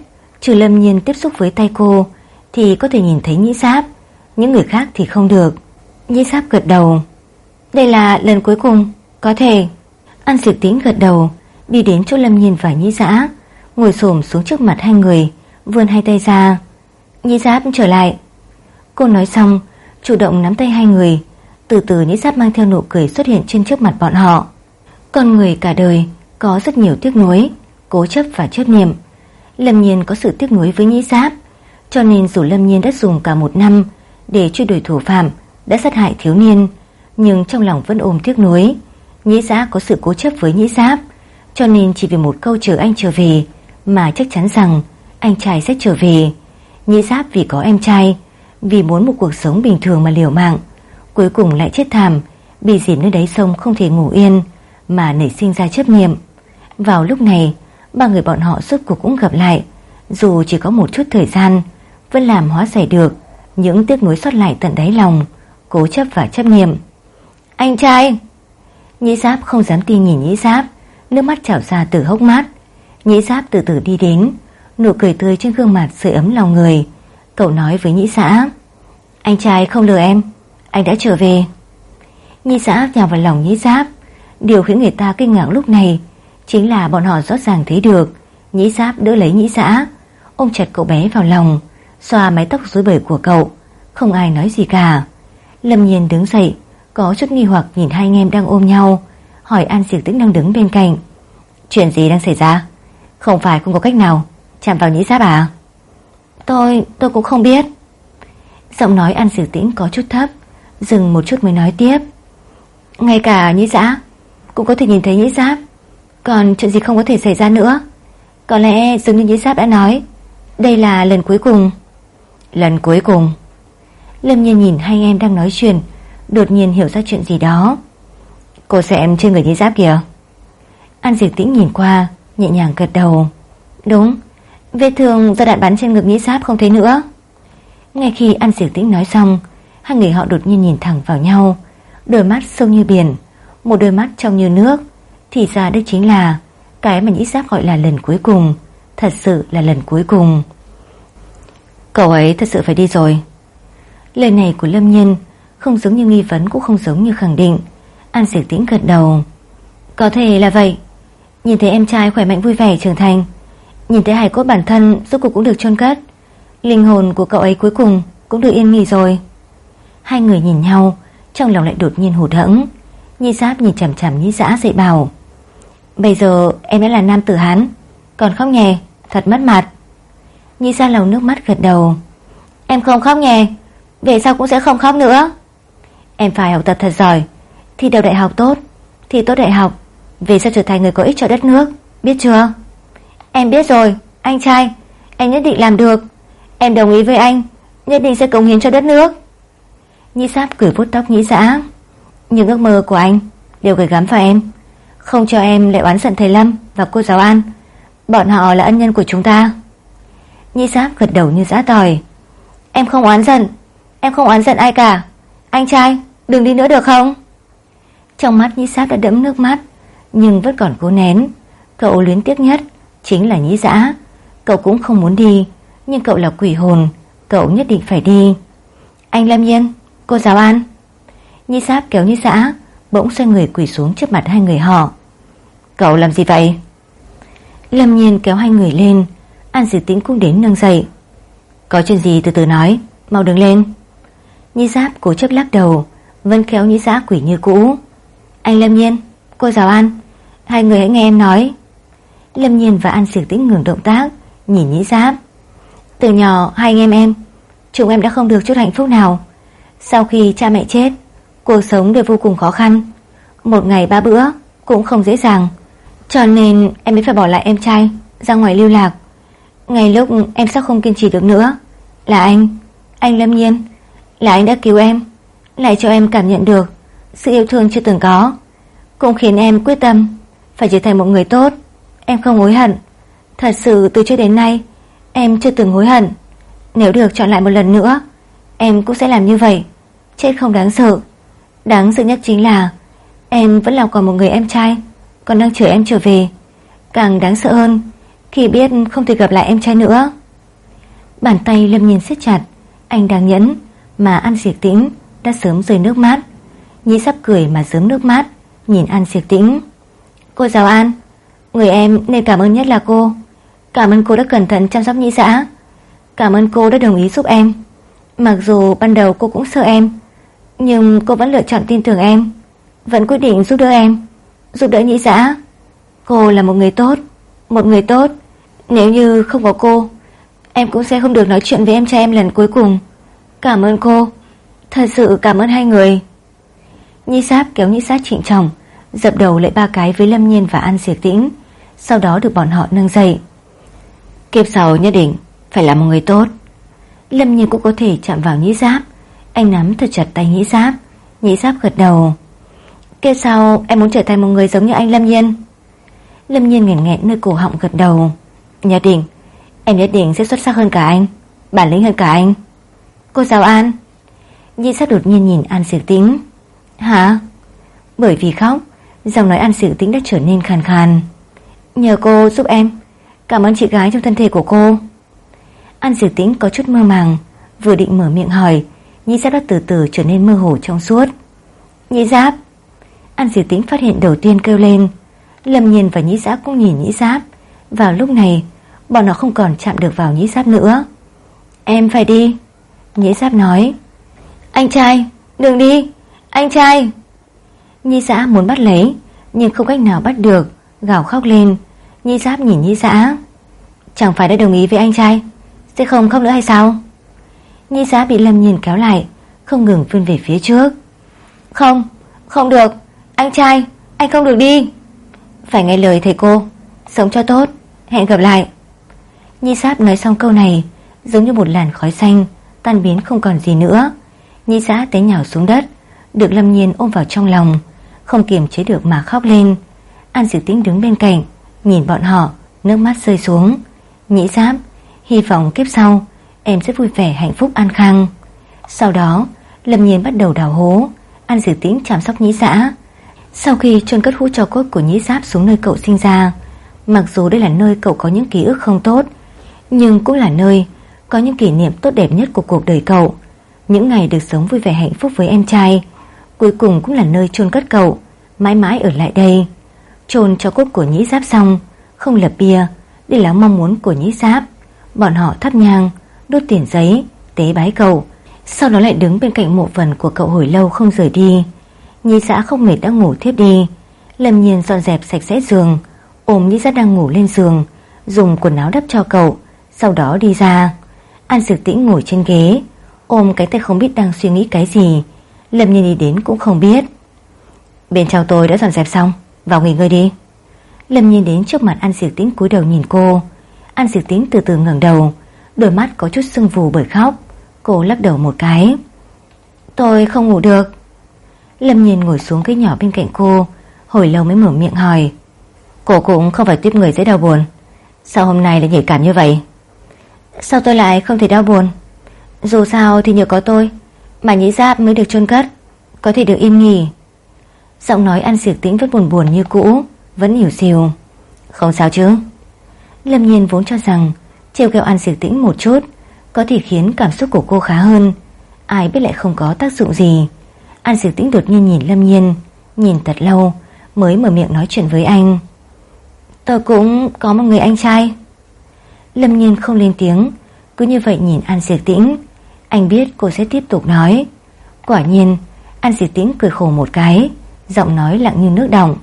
S1: Trừ lâm nhiên tiếp xúc với tay cô, Thì có thể nhìn thấy Nhĩ Giáp Những người khác thì không được. Nhĩ Giáp gật đầu. Đây là lần cuối cùng. Có thể. An dịch tính gật đầu, Đi đến chỗ lâm nhiên và Nhĩ Giã. Ngồi xổm xuống trước mặt hai người, Vươn hai tay ra. Nhĩ Giáp trở lại. Cô nói xong, Chủ động nắm tay hai người. Từ từ Nhĩ Giáp mang theo nụ cười xuất hiện trên trước mặt bọn họ. Con người cả đời Có rất nhiều tiếc nuối, Cố chấp và chấp niệm. Lâm Nhiên có sự tiếc nuối với Nhĩ Giáp, Cho nên dù Lâm Nhiên đã dùng cả một năm Để truy đuổi thủ phạm, Đã sát hại thiếu niên, Nhưng trong lòng vẫn ôm tiếc nuối. Nhĩ Giáp có sự cố chấp với Nhĩ Giáp, Cho nên chỉ vì một câu chờ anh trở về Mà chắc chắn rằng Anh trai sẽ trở về. Nhĩ Giáp vì có em trai, Vì muốn một cuộc sống bình thường mà liều mạng, Cuối cùng lại chết thảm, Bị dìm nơi đáy sông không thể ngủ yên Mà nảy sinh ra chấp niệm. Vào lúc này Ba người bọn họ suốt cuộc cũng gặp lại. Dù chỉ có một chút thời gian, Vẫn làm hóa giải được Những tiếc nuối sót lại tận đáy lòng, Cố chấp và chấp niệm. Anh trai! Nhĩ giáp không dám tin nhìn nhĩ giáp, Nước mắt trào ra từ hốc mắt. Nhĩ giáp từ từ đi đến, Nụ cười tươi trên gương mặt sưởi ấm lòng người. Cậu nói với nhĩ xã Anh trai không lừa em, Anh đã trở về. Nhĩ xã nhào vào lòng nhĩ giáp. Điều khiến người ta kinh ngạc lúc này Chính là bọn họ rõ ràng thấy được. Nhĩ giáp đỡ lấy nhĩ xã Ôm chặt cậu bé vào lòng Xoa mái tóc rối bời của cậu. Không ai nói gì cả. Lâm nhiên đứng dậy Có chút nghi hoặc nhìn hai anh em đang ôm nhau Hỏi An Diệp Tĩnh đang đứng bên cạnh. Chuyện gì đang xảy ra? Không phải không có cách nào Chạm vào nhĩ giáp à? Tôi, tôi cũng không biết. Giọng nói An Diệp Tĩnh có chút thấp Dừng một chút mới nói tiếp. Ngay cả nhĩ giã Cũng có thể nhìn thấy nhĩ giáp. Còn chuyện gì không có thể xảy ra nữa? Có lẽ giống như nhĩ giáp đã nói Đây là lần cuối cùng. Lần cuối cùng? Lâm nhiên nhìn hai anh em đang nói chuyện Đột nhiên hiểu ra chuyện gì đó. Cô xem trên người nhĩ giáp kìa. An Diệp Tĩnh nhìn qua Nhẹ nhàng gật đầu. Đúng Vết thương do đạn bắn trên ngực nhĩ giáp không thấy nữa. Ngay khi An Diệp Tĩnh nói xong Hai người họ đột nhiên nhìn thẳng vào nhau. Đôi mắt sâu như biển Một đôi mắt trong như nước thì ra đây chính là Cái mà nhĩ giáp gọi là lần cuối cùng. Thật sự là lần cuối cùng. Cậu ấy thật sự phải đi rồi. Lời này của Lâm Nhân Không giống như nghi vấn cũng không giống như khẳng định. An diệt Tĩnh gật đầu. Có thể là vậy. Nhìn thấy em trai khỏe mạnh vui vẻ trưởng thành, Nhìn thấy hài cốt bản thân Rốt cuộc cũng được chôn cất, Linh hồn của cậu ấy cuối cùng cũng được yên nghỉ rồi. Hai người nhìn nhau, Trong lòng lại đột nhiên hụt hẫng. Nhi giáp nhìn chằm chằm Nhi dã dậy bảo Bây giờ em đã là nam tử hán, Còn khóc nhè, Thật mất mặt. Nhi ra lầu nước mắt gật đầu. Em không khóc nhè Về sau cũng sẽ không khóc nữa? Em phải học tập thật giỏi, Thi đầu đại học tốt, Thi tốt đại học, Về sau trở thành người có ích cho đất nước, Biết chưa? Em biết rồi, Anh trai Em nhất định làm được. Em đồng ý với anh, Nhất định sẽ cống hiến cho đất nước. Nhi Sáp cười vuốt tóc Nhĩ Dã Những ước mơ của anh Đều gửi gắm vào em. Không cho em lại oán giận thầy Lâm và cô giáo An. Bọn họ là ân nhân của chúng ta. Nhi giáp gật đầu như giã tỏi. Em không oán giận. Em không oán giận ai cả. Anh trai, đừng đi nữa được không? Trong mắt Nhi giáp đã đẫm nước mắt, Nhưng vẫn còn cố nén. Cậu luyến tiếc nhất Chính là Nhĩ Dã Cậu cũng không muốn đi, Nhưng cậu là quỷ hồn, Cậu nhất định phải đi. Anh Lâm Nhiên Cô giáo An. Nhi Sáp kéo Nhi Dã Bỗng xoay người quỷ xuống trước mặt hai người họ. Cậu làm gì vậy? Lâm Nhiên kéo hai người lên. An Diệp Tĩnh cũng đến nâng dậy. Có chuyện gì từ từ nói Mau đứng lên. Nhi Giáp cố chấp lắc đầu Vẫn kéo Nhi Giã quỷ như cũ. Anh Lâm Nhiên, cô giáo An Hai người hãy nghe em nói. Lâm Nhiên và An Diệp Tĩnh ngừng động tác Nhìn Nhi Giáp. Từ nhỏ hai anh em em Chúng em đã không được chút hạnh phúc nào. Sau khi cha mẹ chết Cuộc sống đều vô cùng khó khăn. Một ngày ba bữa cũng không dễ dàng. Cho nên em mới phải bỏ lại em trai Ra ngoài lưu lạc. Ngày lúc em sắp không kiên trì được nữa Là anh, anh Lâm Nhiên Là anh đã cứu em Lại cho em cảm nhận được Sự yêu thương chưa từng có. Cũng khiến em quyết tâm Phải trở thành một người tốt. Em không hối hận. Thật sự từ trước đến nay Em chưa từng hối hận. Nếu được chọn lại một lần nữa Em cũng sẽ làm như vậy. Chết không đáng sợ. Đáng sợ nhất chính là Em vẫn là còn một người em trai. Còn đang chờ em trở về. Càng đáng sợ hơn, Khi biết không thể gặp lại em trai nữa. Bàn tay Lâm nhìn siết chặt. Anh đang nhẫn, Mà An Diệp Tĩnh đã sớm rơi nước mắt Nhi sắp cười mà sớm nước mắt Nhìn An Diệp Tĩnh. Cô giáo An, Người em nên cảm ơn nhất là cô. Cảm ơn cô đã cẩn thận chăm sóc Nhi xã. Cảm ơn cô đã đồng ý giúp em. Mặc dù ban đầu cô cũng sợ em, Nhưng cô vẫn lựa chọn tin tưởng em, Vẫn quyết định giúp đỡ em. Giúp đỡ Nhĩ Giã. Cô là một người tốt, Một người tốt. Nếu như không có cô, Em cũng sẽ không được nói chuyện với em trai em lần cuối cùng. Cảm ơn cô. Thật sự cảm ơn hai người. Nhi Sáp kéo Nhĩ Sát trịnh trọng, Dập đầu lại ba cái với Lâm Nhiên và An Diệt Tĩnh, Sau đó được bọn họ nâng dậy. Kiếp sau nhất định Phải là một người tốt. Lâm Nhiên cũng có thể chạm vào Nhĩ Giáp. Anh nắm thật chặt tay Nhĩ Giáp. Nhĩ Giáp gật đầu. Kiếp sau em muốn trở thành một người giống như anh Lâm Nhiên? Lâm Nhiên nghẹn nghẹn nơi cổ họng gật đầu. Nhất định Em nhất định sẽ xuất sắc hơn cả anh, Bản lĩnh hơn cả anh. Cô giáo An, Nhi sắc đột nhiên nhìn An Sử tĩnh. Hả? Bởi vì khóc, Giọng nói An Sử tĩnh đã trở nên khàn khàn. Nhờ cô giúp em, Cảm ơn chị gái trong thân thể của cô. An Sử Tĩnh có chút mơ màng, Vừa định mở miệng hỏi, Nhi giáp đã từ từ trở nên mơ hồ trong suốt. Nhi giáp An diệt tĩnh phát hiện đầu tiên kêu lên. Lâm nhiên và nhĩ giáp cũng nhìn nhĩ giáp. Vào lúc này Bọn nó không còn chạm được vào nhĩ giáp nữa. Em phải đi Nhĩ giáp nói. Anh trai đừng đi Anh trai. Nhĩ Giáp muốn bắt lấy Nhưng không cách nào bắt được Gào khóc lên. Nhĩ giáp nhìn nhĩ Giáp. Chẳng phải đã đồng ý với anh trai Sẽ không khóc nữa hay sao? Nhĩ Giáp bị Lâm nhìn kéo lại Không ngừng vươn về phía trước. Không, không được. Anh trai, anh không được đi. Phải nghe lời thầy cô. Sống cho tốt, hẹn gặp lại. Nhi Sáp nói xong câu này Giống như một làn khói xanh Tan biến không còn gì nữa. Nhi Giã té nhào xuống đất Được Lâm Nhiên ôm vào trong lòng Không kiềm chế được mà khóc lên. An dự Tĩnh đứng bên cạnh Nhìn bọn họ Nước mắt rơi xuống. Nhĩ Giáp Hy vọng kiếp sau Em sẽ vui vẻ hạnh phúc an khang. Sau đó Lâm Nhiên bắt đầu đào hố. An dự Tĩnh chăm sóc Nhĩ Giã sau khi chôn cất hũ cho cốt của Nhĩ Giáp xuống nơi cậu sinh ra Mặc dù đây là nơi cậu có những ký ức không tốt nhưng cũng là nơi có những kỷ niệm tốt đẹp nhất của cuộc đời cậu. Những ngày được sống vui vẻ hạnh phúc với em trai, cuối cùng cũng là nơi chôn cất cậu, mãi mãi ở lại đây. Chôn cho cốt của nhĩ giáp xong, không lập bia, đây là mong muốn của nhĩ giáp. Bọn họ thắp nhang, đốt tiền giấy, tế bái cậu, sau đó lại đứng bên cạnh mộ phần của cậu hồi lâu không rời đi. Nhi xã không mệt đã ngủ thiếp đi, Lâm nhiên dọn dẹp sạch sẽ giường, ôm nhi xã đang ngủ lên giường, dùng quần áo đắp cho cậu, sau đó đi ra. An Dược Tĩnh ngồi trên ghế Ôm cái tay không biết đang suy nghĩ cái gì. Lâm Nhiên đi đến cũng không biết. Bên trong tôi đã dọn dẹp xong Vào nghỉ ngơi đi. Lâm Nhiên đến trước mặt An Dược Tĩnh cúi đầu nhìn cô. An Dược Tĩnh từ từ ngẩng đầu Đôi mắt có chút sưng vù bởi khóc. Cô lắc đầu một cái. Tôi không ngủ được. Lâm Nhiên ngồi xuống cái nhỏ bên cạnh cô, Hồi lâu mới mở miệng hỏi. Cô cũng không phải tiếp người dễ đau buồn. Sao hôm nay lại nhảy cảm như vậy? Sao tôi lại không thể đau buồn? Dù sao thì nhờ có tôi, Mà nhĩ giáp mới được chôn cất, Có thể được yên nghỉ. Giọng nói ăn xỉu tĩnh vẫn buồn buồn như cũ, Vẫn hiểu xìu. Không sao chứ? Lâm nhiên vốn cho rằng, Trêu kẹo ăn xỉu tĩnh một chút, Có thể khiến cảm xúc của cô khá hơn. Ai biết lại không có tác dụng gì. An Diệp Tĩnh đột nhiên nhìn Lâm Nhiên Nhìn thật lâu Mới mở miệng nói chuyện với anh. Tôi cũng có một người anh trai. Lâm nhiên không lên tiếng Cứ như vậy nhìn An Diệp Tĩnh. Anh biết cô sẽ tiếp tục nói. Quả nhiên An Diệp Tĩnh cười khổ một cái Giọng nói lặng như nước đồng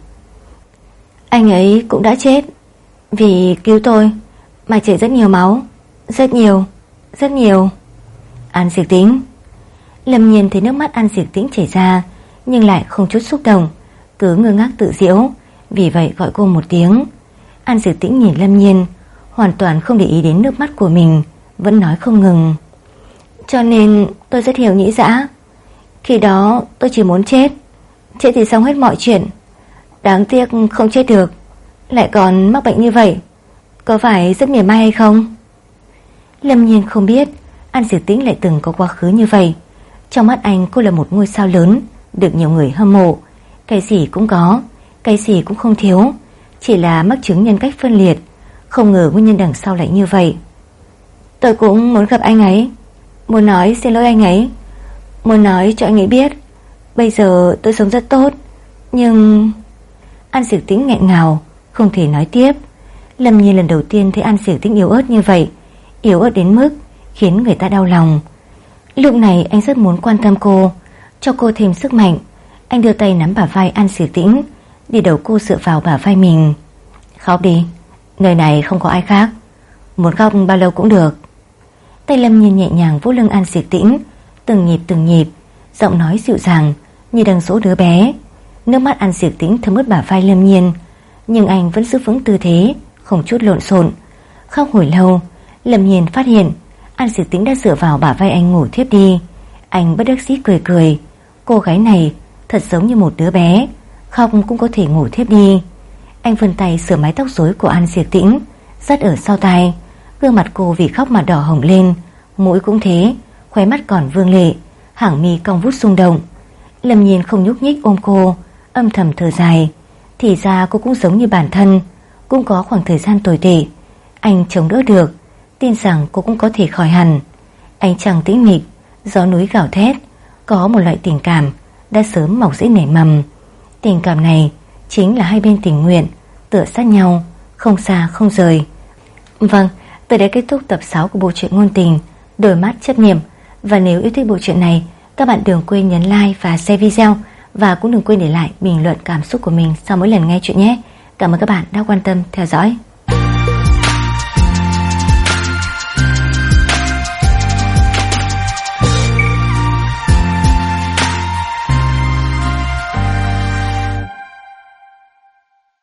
S1: Anh ấy cũng đã chết Vì cứu tôi Mà chảy rất nhiều máu Rất nhiều, rất nhiều. An Diệp Tĩnh Lâm nhiên thấy nước mắt An Diệp Tĩnh chảy ra Nhưng lại không chút xúc động Cứ ngơ ngác tự diễu Vì vậy gọi cô một tiếng An Diệp Tĩnh nhìn Lâm nhiên hoàn toàn không để ý đến nước mắt của mình, vẫn nói không ngừng. Cho nên tôi rất hiểu nhĩ dã. Khi đó tôi chỉ muốn chết, chết thì xong hết mọi chuyện. Đáng tiếc không chết được, lại còn mắc bệnh như vậy. Có phải rất mỉa mai hay không? Lâm nhiên không biết An Diệp Tĩnh lại từng có quá khứ như vậy. Trong mắt anh cô là một ngôi sao lớn, được nhiều người hâm mộ. Cái gì cũng có, cái gì cũng không thiếu. Chỉ là mắc chứng nhân cách phân liệt không ngờ nguyên nhân đằng sau lại như vậy Tôi cũng muốn gặp anh ấy Muốn nói xin lỗi anh ấy Muốn nói cho anh ấy biết Bây giờ tôi sống rất tốt Nhưng An Diệp Tĩnh nghẹn ngào Không thể nói tiếp Lâm Nhi lần đầu tiên thấy An Diệp Tĩnh yếu ớt như vậy Yếu ớt đến mức Khiến người ta đau lòng Lúc này anh rất muốn quan tâm cô, Cho cô thêm sức mạnh. Anh đưa tay nắm bả vai An Diệp Tĩnh, Đi đầu cô dựa vào bả vai mình. Khóc đi, Nơi này không có ai khác. Muốn khóc bao lâu cũng được. Tay Lâm nhìn nhẹ nhàng vuốt lưng An Diệp Tĩnh, Từng nhịp từng nhịp, Giọng nói dịu dàng như đang dỗ đứa bé. Nước mắt An Diệp Tĩnh thấm ướt bả vai Lâm Nhiên, Nhưng anh vẫn giữ vững tư thế, Không chút lộn xộn. Khóc hồi lâu, Lâm Nhiên phát hiện An Diệp Tĩnh đã dựa vào bả vai anh ngủ thiếp đi. Anh bất đắc dĩ cười cười. Cô gái này thật giống như một đứa bé. Khóc cũng có thể ngủ thiếp đi. Anh vươn tay sửa mái tóc rối của An Diệp Tĩnh, Dắt ở sau tai. Gương mặt cô vì khóc mà đỏ hồng lên. Mũi cũng thế, Khóe mắt còn vương lệ, Hàng mi cong vút xung động. Lâm nhiên không nhúc nhích ôm cô, Âm thầm thở dài. Thì ra cô cũng giống như bản thân, Cũng có khoảng thời gian tồi tệ. Anh chống đỡ được. Tin rằng cô cũng có thể khỏi hẳn. Anh trăng tĩnh mịch Gió núi gào thét Có một loại tình cảm Đã sớm mọc rễ nảy mầm. Tình cảm này chính là hai bên tình nguyện Tựa sát nhau Không xa không rời. Vâng, tới đây kết thúc tập 6 của bộ truyện ngôn tình Đôi mắt chấp niệm. Và nếu yêu thích bộ truyện này Các bạn đừng quên nhấn like và share video Và cũng đừng quên để lại bình luận cảm xúc của mình Sau mỗi lần nghe chuyện nhé. Cảm ơn các bạn đã quan tâm theo dõi.